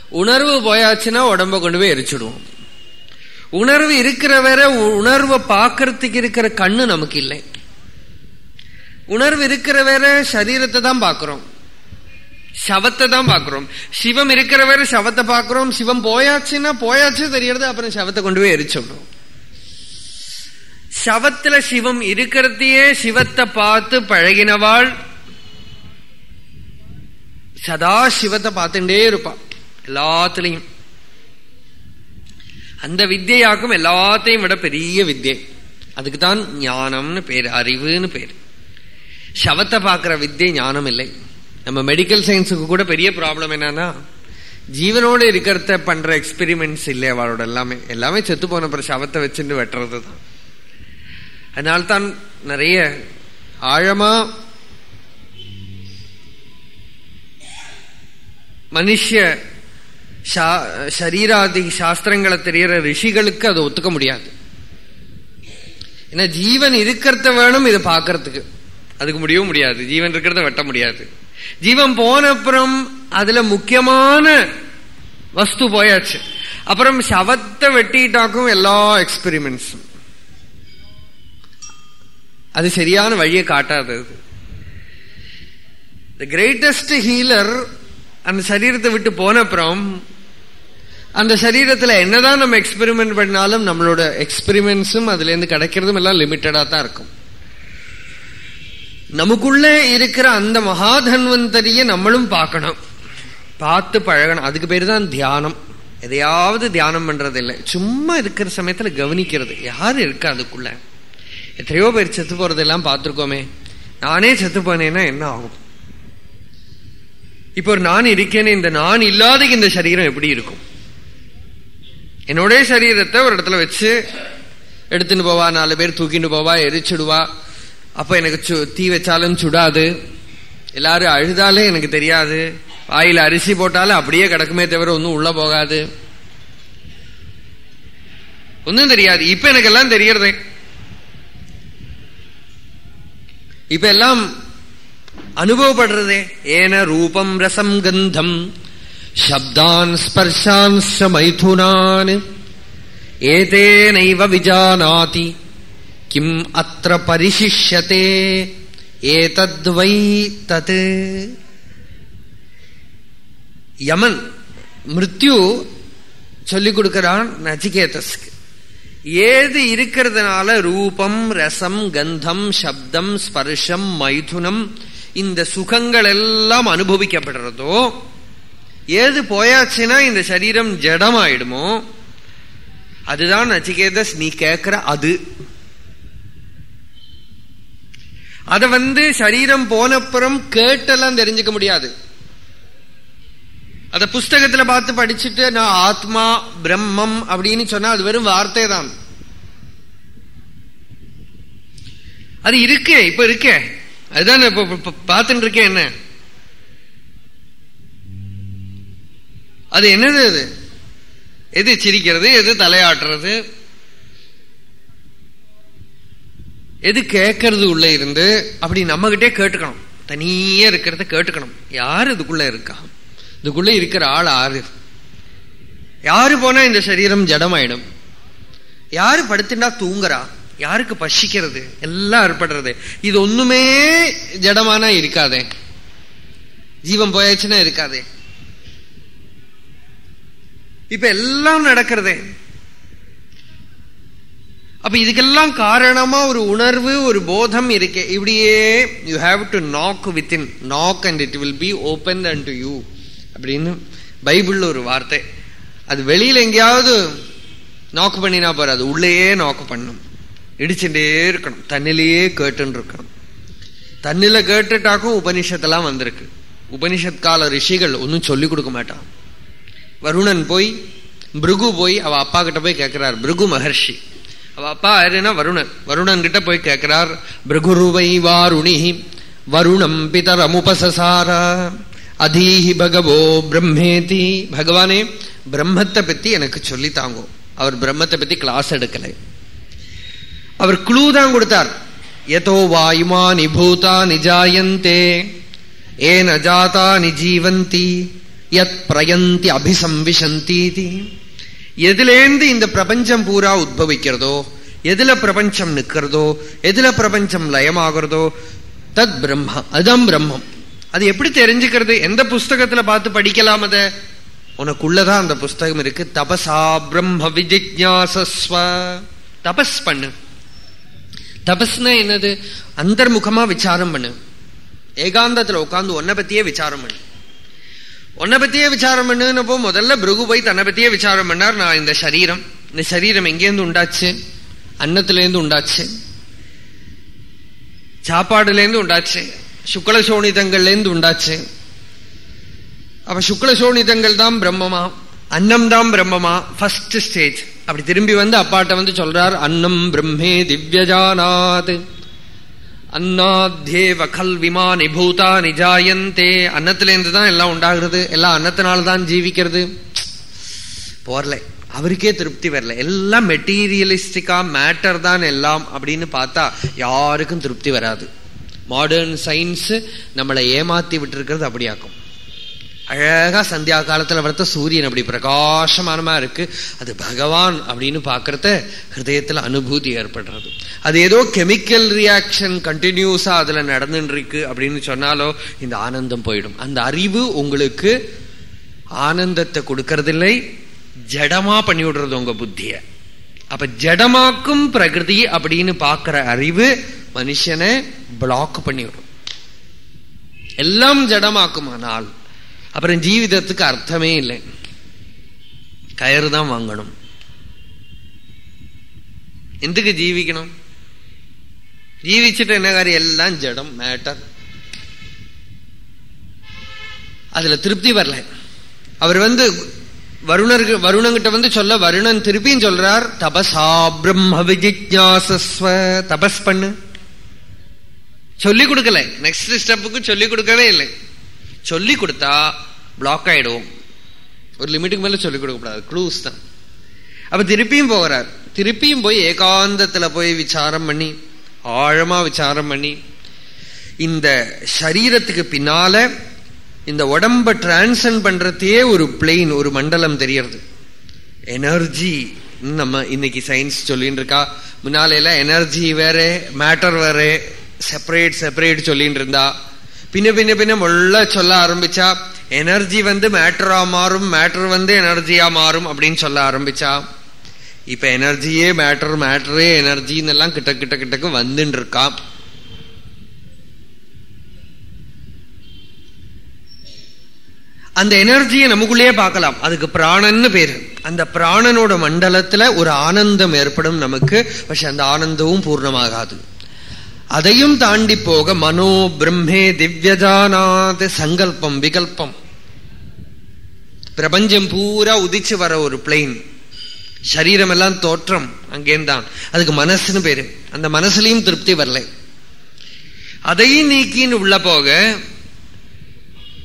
உணர்வு போயாச்சுன்னா உடம்ப கொண்டு போய் எரிச்சிடுவோம். உணர்வு இருக்கிற வரை உணர்வை பார்க்கறதுக்கு இருக்கிற கண்ணு நமக்கு இல்லை. உணர்வு இருக்கிற வேற சரீரத்தை தான் பார்க்கிறோம். சவத்தை தான் பார்க்கிறோம். சிவம் இருக்கிற வேற சவத்தை பார்க்கிறோம். சிவம் போயாச்சுன்னா போயாச்சு தெரியறது அப்புறம் சவத்தை கொண்டு போய் எரிச்சிடணும் சவத்துல சிவம் இருக்கிறதையே சிவத்தை பார்த்து பழகினவாள். சதா சிவத்தை பார்த்துட்டே இருப்பாள் எல்லாத்துலையும். அந்த வித்தியாக்கும் எல்லாத்தையும் விட பெரிய வித்தியை அதுக்கு தான் ஞானம்னு பேர் அறிவுன்னு பேர். சவத்தை பார்க்கிற வித்தியை ஞானம் இல்லை. நம்ம மெடிக்கல் சயின்ஸுக்கு கூட பெரிய ப்ராப்ளம் என்னன்னா ஜீவனோடு இருக்கிறத பண்ற எக்ஸ்பெரிமெண்ட்ஸ் இல்லை அவளோட எல்லாமே. எல்லாமே செத்து போன அப்புறம் சவத்தை வச்சுட்டு வெட்டுறது தான் அதனால்தான் நிறைய ஆழமா மனுஷ சரீராதி சாஸ்திரங்களை தெரியற ரிஷிகளுக்கு அதை ஒத்துக்க முடியாது. ஏன்னா ஜீவன் இருக்கிறத வேணும் இதை பார்க்கறதுக்கு. அதுக்கு முடியவும் முடியாது. ஜீவன் இருக்கிறத வெட்ட முடியாது. ஜீவன் போன அப்புறம் அதுல முக்கியமான வஸ்து போயாச்சு. அப்புறம் சவத்தை வெட்டிட்டாக்கும் எல்லா எக்ஸ்பெரிமெண்ட்ஸும் அது சரியான வழியை காட்டாது. த கிரேட்டஸ்ட் ஹீலர் அந்த சரீரத்தை விட்டு போன அப்புறம் அந்த சரீரத்தில் என்னதான் நம்ம எக்ஸ்பெரிமெண்ட் பண்ணாலும் நம்மளோட எக்ஸ்பெரிமெண்ட்ஸும் அதுலேருந்து கிடைக்கிறதும் எல்லாம் லிமிட்டடாக தான் இருக்கும். நமக்குள்ளே இருக்கிற அந்த மகாதன்வந்தரியை நம்மளும் பார்க்கணும். பார்த்து பழகணும். அதுக்கு பேர் தான் தியானம். எதையாவது தியானம் பண்ணுறது இல்லை சும்மா இருக்கிற சமயத்தில் கவனிக்கிறது. யார் இருக்கா அதுக்குள்ளே. எத்தனையோ பேர் செத்து போறதெல்லாம் பார்த்துருக்கோமே. நானே செத்து போனேன்னா என்ன ஆகும்? இப்போ ஒரு நான் இருக்கேன்னு இந்த நான் இல்லாத இந்த சரீரம் எப்படி இருக்கும்? என்னோட சரீரத்தை ஒரு இடத்துல வச்சு எடுத்துன்னு போவா நாலு பேர் தூக்கிட்டு போவா எரிச்சிடுவா. அப்போ எனக்கு தீ வச்சாலும் சுடாது. எல்லாரும் அழுதாலே எனக்கு தெரியாது. வாயில் அரிசி போட்டாலும் அப்படியே கிடக்குமே தவிர ஒன்றும் உள்ளே போகாது. ஒன்றும் தெரியாது. இப்போ எனக்கெல்லாம் தெரியறதே. இப்ப எல்லாம் அனுபவப்படுறதே. ஏன ரூபம் ரசம் கந்தம் சப்தான் ஸ்பர்ஷான் மைதுனான் ஏதேனைவ விஜானாதி கிம் அத்த பரிசிஷ்யத்தே ஏதத்வை தத். யமன் மிருத்யு சொல்லிக் கொடுக்கிறான் நச்சிகேதஸ்க்கு. ஏது இருக்கிறதுனால ரூபம் ரசம் கந்தம் சப்தம் ஸ்பர்ஷம் மைதுனம் இந்த சுகங்கள் எல்லாம் அனுபவிக்கப்படுறதோ ஏது போயாச்சுன்னா இந்த சரீரம் ஜடமாயிடுமோ அதுதான் நச்சிகேதஸ் நீ கேட்கிற அது. அத வந்து சரீரம் போனப்புறம் கேட்டெல்லாம் தெரிஞ்சுக்க முடியாது. அத புஸ்தகத்துல பார்த்து படிச்சுட்டு நான் ஆத்மா பிரம்மம் அப்படின்னு சொன்னா அது வெறும் வார்த்தை தான். அது இருக்கே இப்ப இருக்கே. அதுதான் இப்ப பார்த்துட்டு இருக்கேன் என்ன. அது என்னது அது? எது சிரிக்கிறது எது தலையாட்டுறது? எது கேட்கறது உள்ள இருந்து? அப்படி நம்மகிட்டே கேட்டுக்கணும். தனியே இருக்கிறத கேட்டுக்கணும். யார் இதுக்குள்ள இருக்கா? இதுக்குள்ள இருக்கிற ஆள் ஆறு. யாரு போனா இந்த சரீரம் ஜடமாயிடும்? யாரு படுத்துட்டா தூங்குறா? யாருக்கு பசிக்கிறது? எல்லாம் ஏற்படுறது. இது ஒண்ணுமே ஜடமானா இருக்காதே. ஜீவன் போயாச்சுன்னா இருக்காதே. இப்ப எல்லாம் நடக்கிறதே. அப்ப இதுக்கெல்லாம் காரணமா ஒரு உணர்வு ஒரு போதம் இருக்கு. இப்படியே you have to knock within knock and it will be open and to you அப்படின்னு பைபிள்ல ஒரு வார்த்தை. அது வெளியில எங்கேயாவது நோக்கு பண்ணினா போற அது உள்ளேயே நோக்கு பண்ணும். இடிச்சுட்டே இருக்கணும். தன்னிலேயே கேட்டுன்னு இருக்கணும். தன்னில கேட்டுட்டாக்கும் உபனிஷத்தெல்லாம் வந்திருக்கு. உபனிஷத் கால ரிஷிகள் ஒன்றும் சொல்லிக் கொடுக்க மாட்டான். வருணன் போய் பிருகு போய் அவ அப்பா கிட்ட போய் கேட்கிறார் பிருகு மகர்ஷி. அவ அப்பா யாருன்னா வருணன். வருணன் கிட்ட போய் கேட்கிறார் பிருகுருவை வாருணி வருணம் பிதரமுபசசார. அதீஹி பகவோ பிரம்மேதி. பகவானே பிரம்மத்தை பத்தி எனக்கு சொல்லித்தாங்கோ அவர் பிரம்மத்தை பத்தி கிளாஸ் எடுக்கலை. அவர் குழு தான் கொடுத்தார். எதோ வாயுமா நிபூதா நிஜாயந்தே ஏன் அஜாதா நிஜீவந்தி யத் பிரயந்தி அபிசம்விசந்தி எதுலேருந்து இந்த பிரபஞ்சம் பூரா உத்பவிக்கிறதோ எதுல பிரபஞ்சம் நிற்கிறதோ எதுல பிரபஞ்சம் லயமாகிறதோ தத் பிரம்மா அதுதான் பிரம்மம். அது எப்படி தெரிஞ்சுக்கிறது? எந்த புஸ்தகத்துல பார்த்து படிக்கலாம் அத? உனக்குள்ளதான் அந்த புஸ்தகம் இருக்கு. தபசா பிரம்ம விஜிஜாசஸ்வ. தபஸ் பண்ணு. தபஸ்னா என்னது? அந்தர்முகமா விசாரம் பண்ணு. ஏகாந்தத்துல உட்காந்து உன்னை பத்தியே விசாரம் பண்ணு. உன்னை பத்தியே விசாரம் பண்ணுன்னப்போ முதல்ல பிருகு போய் தன்னை பத்தியே விசாரம் பண்ணார். நான் இந்த சரீரம். இந்த சரீரம் எங்கேருந்து உண்டாச்சு? அன்னத்திலேருந்து உண்டாச்சு. சாப்பாடுலேருந்து உண்டாச்சு. சுக்லசோனிதங்கள்லேருந்து உண்டாச்சு அப்ப சுக்லசோனிதங்கள் தான் பிரம்மமா? அன்னம் தான் பிரம்மமா? ஃபர்ஸ்ட் ஸ்டேஜ் அப்படி திரும்பி வந்து அப்பாட்ட வந்து சொல்றார் அன்னம் பிரம்மே திவ்யஜானாத். அன்னாத்தேவ கல்விமா நிபூதா நிஜாயந்தே. அன்னத்திலேருந்து தான் எல்லாம் உண்டாகிறது. எல்லாம் அன்னத்தினால்தான் ஜீவிக்கிறது. போரல. அவருக்கே திருப்தி வரல. எல்லாம் மெட்டீரியலிஸ்டிக்கா மேட்டர் தான் எல்லாம் அப்படின்னு பார்த்தா யாருக்கும் திருப்தி வராது. மாடர்ன் சயின்ஸ் நம்மளை ஏமாத்தி விட்டுருக்கிறது அப்படியாக்கும். அழகாக சந்தியா காலத்தில் வரத்த சூரியன் அப்படி பிரகாசமானமாக இருக்குது அது பகவான் அப்படின்னு பார்க்குறத ஹிருதயத்தில் அனுபூதி ஏற்படுறது. அது ஏதோ கெமிக்கல் ரியாக்ஷன் கண்டினியூஸாக அதில் நடந்துருக்கு அப்படின்னு சொன்னாலோ இந்த ஆனந்தம் போயிடும். அந்த அறிவு உங்களுக்கு ஆனந்தத்தை கொடுக்கறதில்லை ஜடமாக பண்ணி உங்கள் புத்தியை. புத்திய ஜடமாக்கும் பிரகிருதி அப்படின்னு பார்க்குற அறிவு மனுஷனை பிளாக் பண்ணிவிடும் எல்லாம் ஜடமாக்குமானால் அப்புறம் ஜீவிதத்துக்கு அர்த்தமே இல்லை. கயிறு தான் வாங்கணும். எதுக்கு ஜீவிக்கணும்? ஜீவிச்சுட்டு என்ன காரியம்? எல்லாம் ஜடம் மேட்டர் அதுல திருப்தி வரல. அவர் வந்து வருணருக்கு வருணங்கிட்ட வந்து சொல்ல வருணன் திருப்பியும் சொல்றார் தபசா பிரம்ம விஜிஜாசஸ்வ தபஸ் பண்ணு. சொல்லி கொடுக்கல. நெக்ஸ்ட் ஸ்டெப்புக்கு சொல்லி கொடுக்கவே இல்லை. சொல்லி கொடுத்தா பிளாக் ஆயிடும். ஒரு லிமிட்டுக்கு மேல சொல்லி கொடுக்கக்கூடாது க்ளூஸ் தான். அப்ப திருப்பியும் போகிறார். திருப்பியும் போய் ஏகாந்தத்துல போய் விசாரம் பண்ணி ஆழமா விசாரம் பண்ணி இந்த சரீரத்துக்கு பின்னால இந்த உடம்ப டிரான்சன் பண்ணுறதையே ஒரு பிளெயின் ஒரு மண்டலம் தெரியறது. எனர்ஜி நம்ம இன்னைக்கு சயின்ஸ் சொல்லிட்டு இருக்கா. முன்னாலையில எனர்ஜி வேற மேட்டர் வேற. செப்பரேட் செப்பரேட் சொல்லிட்டு இருந்தா பின்ன பின்ன பின்ன முள்ள சொல்ல ஆரம்பிச்சா எனர்ஜி வந்து மேட்டரா மாறும் மேட்டர் வந்து எனர்ஜியா மாறும் அப்படின்னு சொல்ல ஆரம்பிச்சா இப்ப எனர்ஜியே மேட்டர் மேட்டரே எனர்ஜின்னு எல்லாம் கிட்ட கிட்ட கிட்டக்கு வந்துட்டு இருக்கா அந்த எனர்ஜியை நமக்குள்ளேயே பார்க்கலாம் அதுக்கு பிராணன்னு பேரு அந்த பிராணனோட மண்டலத்துல ஒரு ஆனந்தம் ஏற்படும் நமக்கு പക്ഷെ அந்த ஆனந்தமும் பூர்ணமாகாது அதையும் தாண்டி போக மனோ பிரம்மே திவ்யஜானாத் சங்கல்பம் விகல்பம். பிரபஞ்சம் பூரா உதிச்சு வர ஒரு பிளெயின் சரீரம் எல்லாம் தோற்றம் அங்கேந்தான். அதுக்கு மனசுன்னு பேரு. அந்த மனசுலையும் திருப்தி வரல. அதையும் நீக்கின்னு உள்ள போக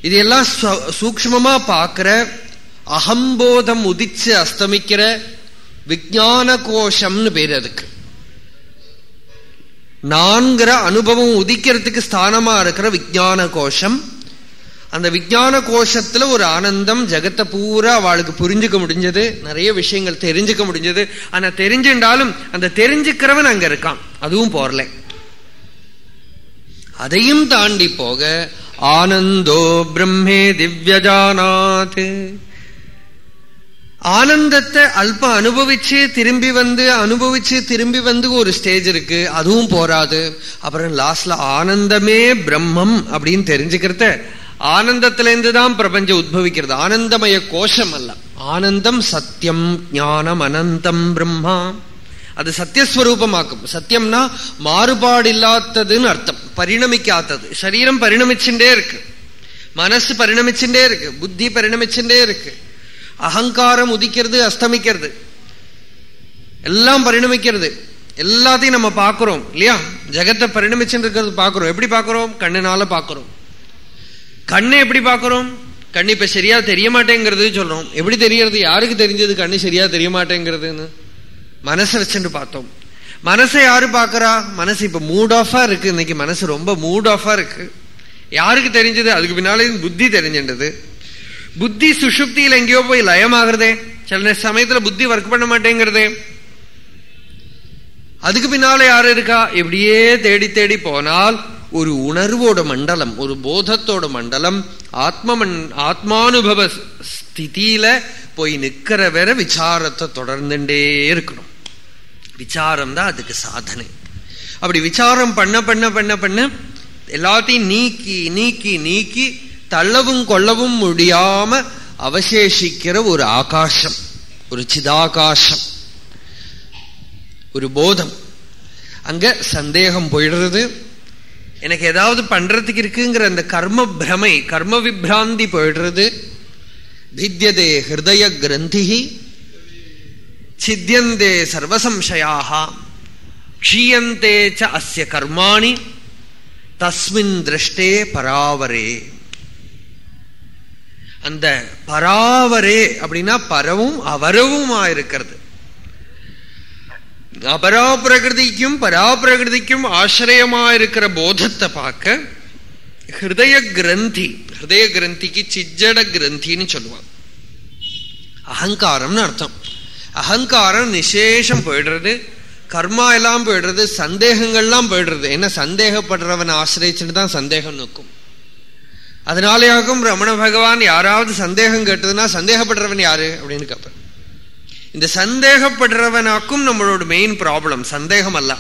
இதையெல்லாம் சூக்மமா பார்க்கிற அகம்போதம் உதிச்சு அஸ்தமிக்கிற விஜான கோஷம்னு பேரு அதுக்கு. நான்கிற அனுபவம் உதிக்கிறதுக்கு ஸ்தானமா இருக்கிற விஜான கோஷம். அந்த விஜான கோஷத்துல ஒரு ஆனந்தம் ஜெகத்தை பூரா அவளுக்கு புரிஞ்சுக்க முடிஞ்சது நிறைய விஷயங்கள் தெரிஞ்சுக்க முடிஞ்சது. ஆனா தெரிஞ்சுட்டாலும் அந்த தெரிஞ்சுக்கிறவன் அங்க இருக்கான் அதுவும் போறல. அதையும் தாண்டி போக ஆனந்தோ பிரம்மே திவ்யஜானாத். ஆனந்தத்தை அல்ப அனுபவிச்சு திரும்பி வந்து அனுபவிச்சு திரும்பி வந்து ஒரு ஸ்டேஜ் இருக்கு. அதுவும் போராது. அப்புறம் லாஸ்ட்ல ஆனந்தமே பிரம்மம் அப்படின்னு தெரிஞ்சுக்கிறத ஆனந்தத்திலேருந்து தான் பிரபஞ்சம் உத்பவிக்கிறது. ஆனந்தமய கோஷம் அல்ல. ஆனந்தம் சத்தியம் ஞானம் அனந்தம் பிரம்மா. அது சத்தியஸ்வரூபமாக்கும் சத்தியம்னா மாறுபாடு இல்லாததுன்னு அர்த்தம். பரிணமிக்காதது. சரீரம் பரிணமிச்சுட்டே இருக்கு. மனசு பரிணமிச்சுட்டே இருக்கு. புத்தி பரிணமிச்சுட்டே இருக்கு. அகங்காரம் உதிக்கிறது அஸ்தமிக்கிறது. எல்லாம் பரிணமிக்கிறது. எல்லாத்தையும் நம்ம பார்க்கிறோம் இல்லையா? ஜெகத்தை பரிணமிச்சுட்டு இருக்கிறது பார்க்கிறோம். எப்படி பார்க்கிறோம்? கண்ணுனால பார்க்கிறோம். கண்ணை எப்படி பார்க்கிறோம்? கண் இப்ப சரியா தெரிய மாட்டேங்கிறது சொல்றோம். எப்படி தெரியறது யாருக்கு தெரிஞ்சது கண்ணு சரியா தெரிய மாட்டேங்கிறதுன்னு மனசை வச்சுட்டு பார்த்தோம். மனசை யாரு பார்க்குறா? மனசு இப்ப மூட் ஆஃபா இருக்கு. இன்னைக்கு மனசு ரொம்ப மூட் ஆஃபா இருக்கு. யாருக்கு தெரிஞ்சது? அதுக்கு பின்னாலே புத்தி தெரிஞ்சின்றது. புத்தி சுஷுப்தியில் எங்கேயோ போய் லயமாகிறதே சில சமயத்துல புத்தி ஒர்க் பண்ண மாட்டேங்கிறதே அதுக்கு பின்னால யாரு இருக்கா எப்படியே தேடி தேடி போனால் ஒரு உணர்வோட மண்டலம் ஒரு போதத்தோட மண்டலம் ஆத்ம ஆத்மானுபவ ஸ்திதியில போய் நிக்கிற வேற விசாரத்தை தொடர்ந்துட்டே இருக்கணும் விசாரம் தான் அதுக்கு சாதனை அப்படி விசாரம் பண்ண பண்ண பண்ண பண்ண எல்லாத்தையும் நீக்கி நீக்கி நீக்கி தள்ளவும் கொள்ளவும் முடியாம அவசேஷிக்கிற ஒரு ஆகாசம் ஒரு சிதாகாசம் ஒரு போதம் அங்க சந்தேகம் போயிடுறது எனக்கு ஏதாவது பண்றதுக்கு இருக்குங்கிற அந்த கர்ம பிரமை கர்ம விப்ராந்தி போயிடுறது भिद्यते हृदय ग्रंथि छिद्यन्ते सर्वसंशयाः क्षीयन्ते च अस्य कर्माणि தஸ்மின் திருஷ்டே பராவரே அந்த பராவரே அப்படின்னா பரவும் அவரவுமா இருக்கிறது. அபராபிரகிருதிக்கும் பராபிரகிருதிக்கும் ஆசிரியமா இருக்கிற போதத்தை பார்க்க ஹிருதய கிரந்தி ஹிருதய கிரந்திக்கு சிஜட கிரந்தின்னு சொல்லுவாங்க. அகங்காரம்னு அர்த்தம். அகங்காரம் நிசேஷம் போயிடுறது கர்மா எல்லாம் போயிடுறது சந்தேகங்கள்லாம் போயிடுறது. என்ன சந்தேகப்படுறவன் ஆசிரியச்சுன்னு தான் சந்தேகம் நோக்கும். அதனாலேயாகும் ரமண பகவான் யாராவது சந்தேகம் கேட்டதுன்னா சந்தேகப்படுறவன் யாரு? அப்படின்னு கேட்பார் இந்த சந்தேகப்படுறவனாக்கும் நம்மளோட மெயின் ப்ராப்ளம் சந்தேகம் அல்ல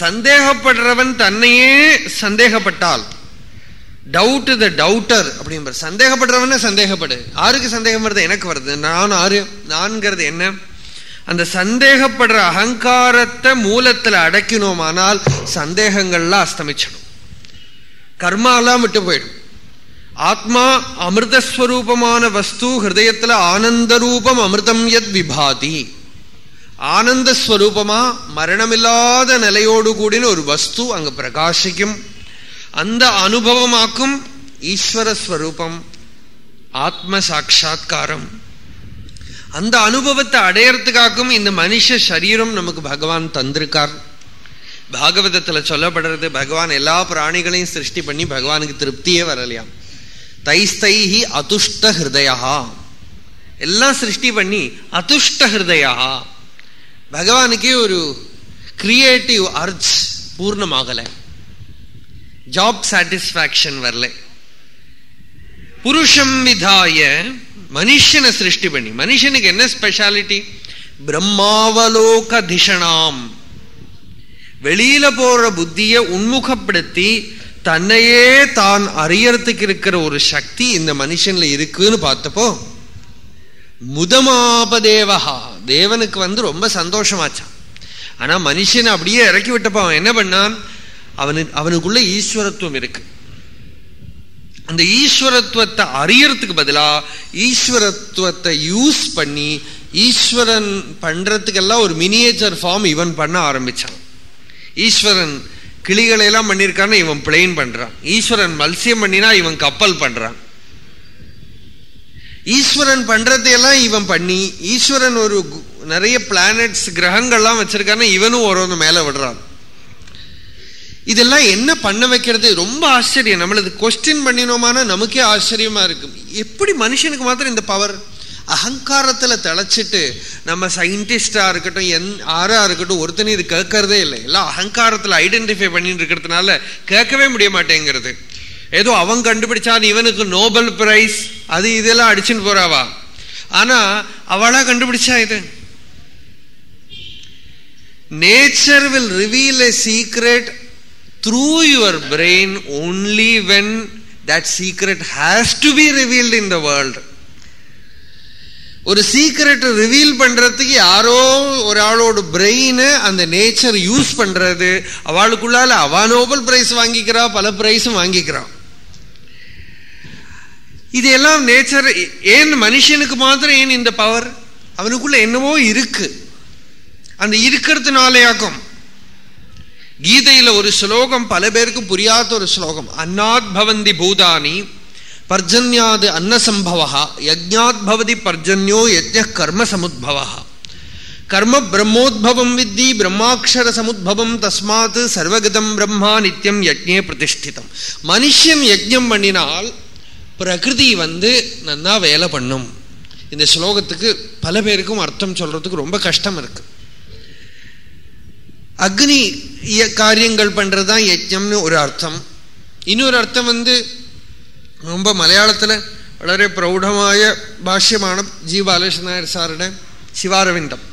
சந்தேகப்படுறவன் தன்னையே சந்தேகப்பட்டால் டவுட் த டவுட்டர் அப்படிங்கிற சந்தேகப்படுறவன சந்தேகப்படு. யாருக்கு சந்தேகம் வருது? எனக்கு வருது. நான் ஆறு நான்கிறது என்ன? அந்த சந்தேகப்படுற அகங்காரத்தை மூலத்தில் அடக்கினோமானால் சந்தேகங்கள்லாம் அஸ்தமிச்சிடும். கர்மாலாம் விட்டு போயிடும். ஆத்மா அமிர்தஸ்வரூபமான வஸ்து ஹிருதயத்தில் ஆனந்த ரூபம் அமிர்தம் யத் விபாதி. ஆனந்த ஸ்வரூபமா மரணமில்லாத நிலையோடு கூடின ஒரு வஸ்து அங்கு பிரகாசிக்கும். அந்த அனுபவமாக்கும் ஈஸ்வரஸ்வரூபம் ஆத்ம சாட்சா்காரம் அந்த அனுபவத்தை அடையறதுக்காகவும் இந்த மனுஷ சரீரம் நமக்கு பகவான் தந்திருக்கார். பாகவதத்தில் சொல்லப்படுறது பகவான் எல்லா பிராணிகளையும் சிருஷ்டி பண்ணி பகவானுக்கு திருப்தியே வரலையாம். தைஸ்தைஹி அதுஷ்ட ஹிருதயா எல்லாம் சிருஷ்டி பண்ணி அதுஷ்ட ஹிருதயா பகவானுக்கே ஒரு கிரியேட்டிவ் அர்ஜ் பூர்ணமாகலை. ஜாப் சாட்டிஸ்ஃபேக்ஷன் வரல. புருஷம் விதாய மனுஷனை சிருஷ்டி பண்ணி. மனுஷனுக்கு என்ன ஸ்பெஷாலிட்டி பிரம்மாவலோக திஷனாம். வெளியில போற புத்திய உன்முகப்படுத்தி தன்னையே தான் அறியறதுக்கு இருக்கிற ஒரு சக்தி இந்த மனுஷன்ல இருக்குன்னு பார்த்தப்போ முதமாபதேவகா தேவனுக்கு வந்து ரொம்ப சந்தோஷமாச்சான் ஆனா மனுஷனை அப்படியே இறக்கி விட்டப்போ அவன் என்ன பண்ணான்? அவனு அவனுக்குள்ள ஈஸ்வரத்துவம் இருக்கு. அந்த ஈஸ்வரத்துவத்தை அறியறதுக்கு பதிலா ஈஸ்வரத்துவத்தை யூஸ் பண்ணி ஈஸ்வரன் பண்றதுக்கெல்லாம் ஒரு மினியேச்சர் ஃபார்ம் இவன் பண்ண ஆரம்பிச்சான். ஈஸ்வரன் கிளிகளை எல்லாம் பண்ணியிருக்கான்னு இவன் பிளெயின் பண்றான். ஈஸ்வரன் மல்சியம் பண்ணினா இவன் கப்பல் பண்றான். ஈஸ்வரன் பண்றதையெல்லாம் இவன் பண்ணி ஈஸ்வரன் ஒரு நிறைய பிளானட்ஸ் கிரகங்கள்லாம் வச்சிருக்கான்னு இவனும் ஒரு ஒன்று மேல விடுறான். இதெல்லாம் என்ன பண்ண வைக்கிறது? ரொம்ப ஆச்சரியம். நம்மளது கொஸ்டின் பண்ணினோமானா நமக்கே ஆச்சரியமா இருக்கும். எப்படி மனுஷனுக்கு மாத்திரம் இந்த பவர் அகங்காரத்தில் திளைச்சிட்டு நம்ம சயின்டிஸ்டாக இருக்கட்டும் என் ஆறாக இருக்கட்டும் ஒருத்தனையும் இது கேட்கறதே இல்லை. எல்லாம் அகங்காரத்தில் ஐடென்டிஃபை பண்ணிட்டு இருக்கிறதுனால கேட்கவே முடிய மாட்டேங்கிறது. ஏதோ அவன் கண்டுபிடிச்சான் இவனுக்கு நோபல் பிரைஸ். அது இதெல்லாம் அடிச்சுன்னு போறாவா? ஆனால் அவளாக கண்டுபிடிச்சா இது? Nature will reveal a secret through your brain only when that secret has to be revealed in the world ஒரு சீக்கிரட் ரிவீல் பண்றதுக்கு யாரோ ஒரு ஆளோட பிரெயின் அந்த நேச்சர் யூஸ் பண்றது. அவளுக்குள்ளால அவ நோபல் பிரைஸ் வாங்கிக்கிறா பல பிரைஸும் வாங்கிக்கிறான் இதெல்லாம் நேச்சர் ஏன் மனுஷனுக்கு மாத்திரம் ஏன் இந்த பவர் அவனுக்குள்ள என்னவோ இருக்கு. அந்த இருக்கிறதுனாலேயாக்கும் கீதையில ஒரு ஸ்லோகம் பல பேருக்கு புரியாத ஒரு ஸ்லோகம். அன்னாத் பவந்தி பூதானி. பர்ஜன்யாது அன்னசம்பவா யஜ்ஞாத் பவதி பர்ஜன்யோ யஜ்ஞ கர்ம சமுத்பவா கர்ம பிரம்மோத்பவம் வித்தி பிரம்மாட்சர சமுத்பவம் தஸ்மாத் சர்வகதம் பிரம்மா நித்தியம் யஜ்ஞே பிரதிஷ்டிதம். மனுஷன் யஜ்ஞம் பண்ணினால் பிரகிருதி வந்து நன்னா வேலை பண்ணும். இந்த ஸ்லோகத்துக்கு பல பேருக்கும் அர்த்தம் சொல்றதுக்கு ரொம்ப கஷ்டம் இருக்கு. அக்னி காரியங்கள் பண்றதுதான் யஜ்யம்னு ஒரு அர்த்தம். இன்னொரு அர்த்தம் வந்து മുമ്പ് മലയാളത്തിൽ വളരെ പ്രൗഢമായ ഭാഷ്യമാണ് ജി ബാലകൃഷ്ണൻ നായർ സാറുടെ ശിവാരവിന്ദം.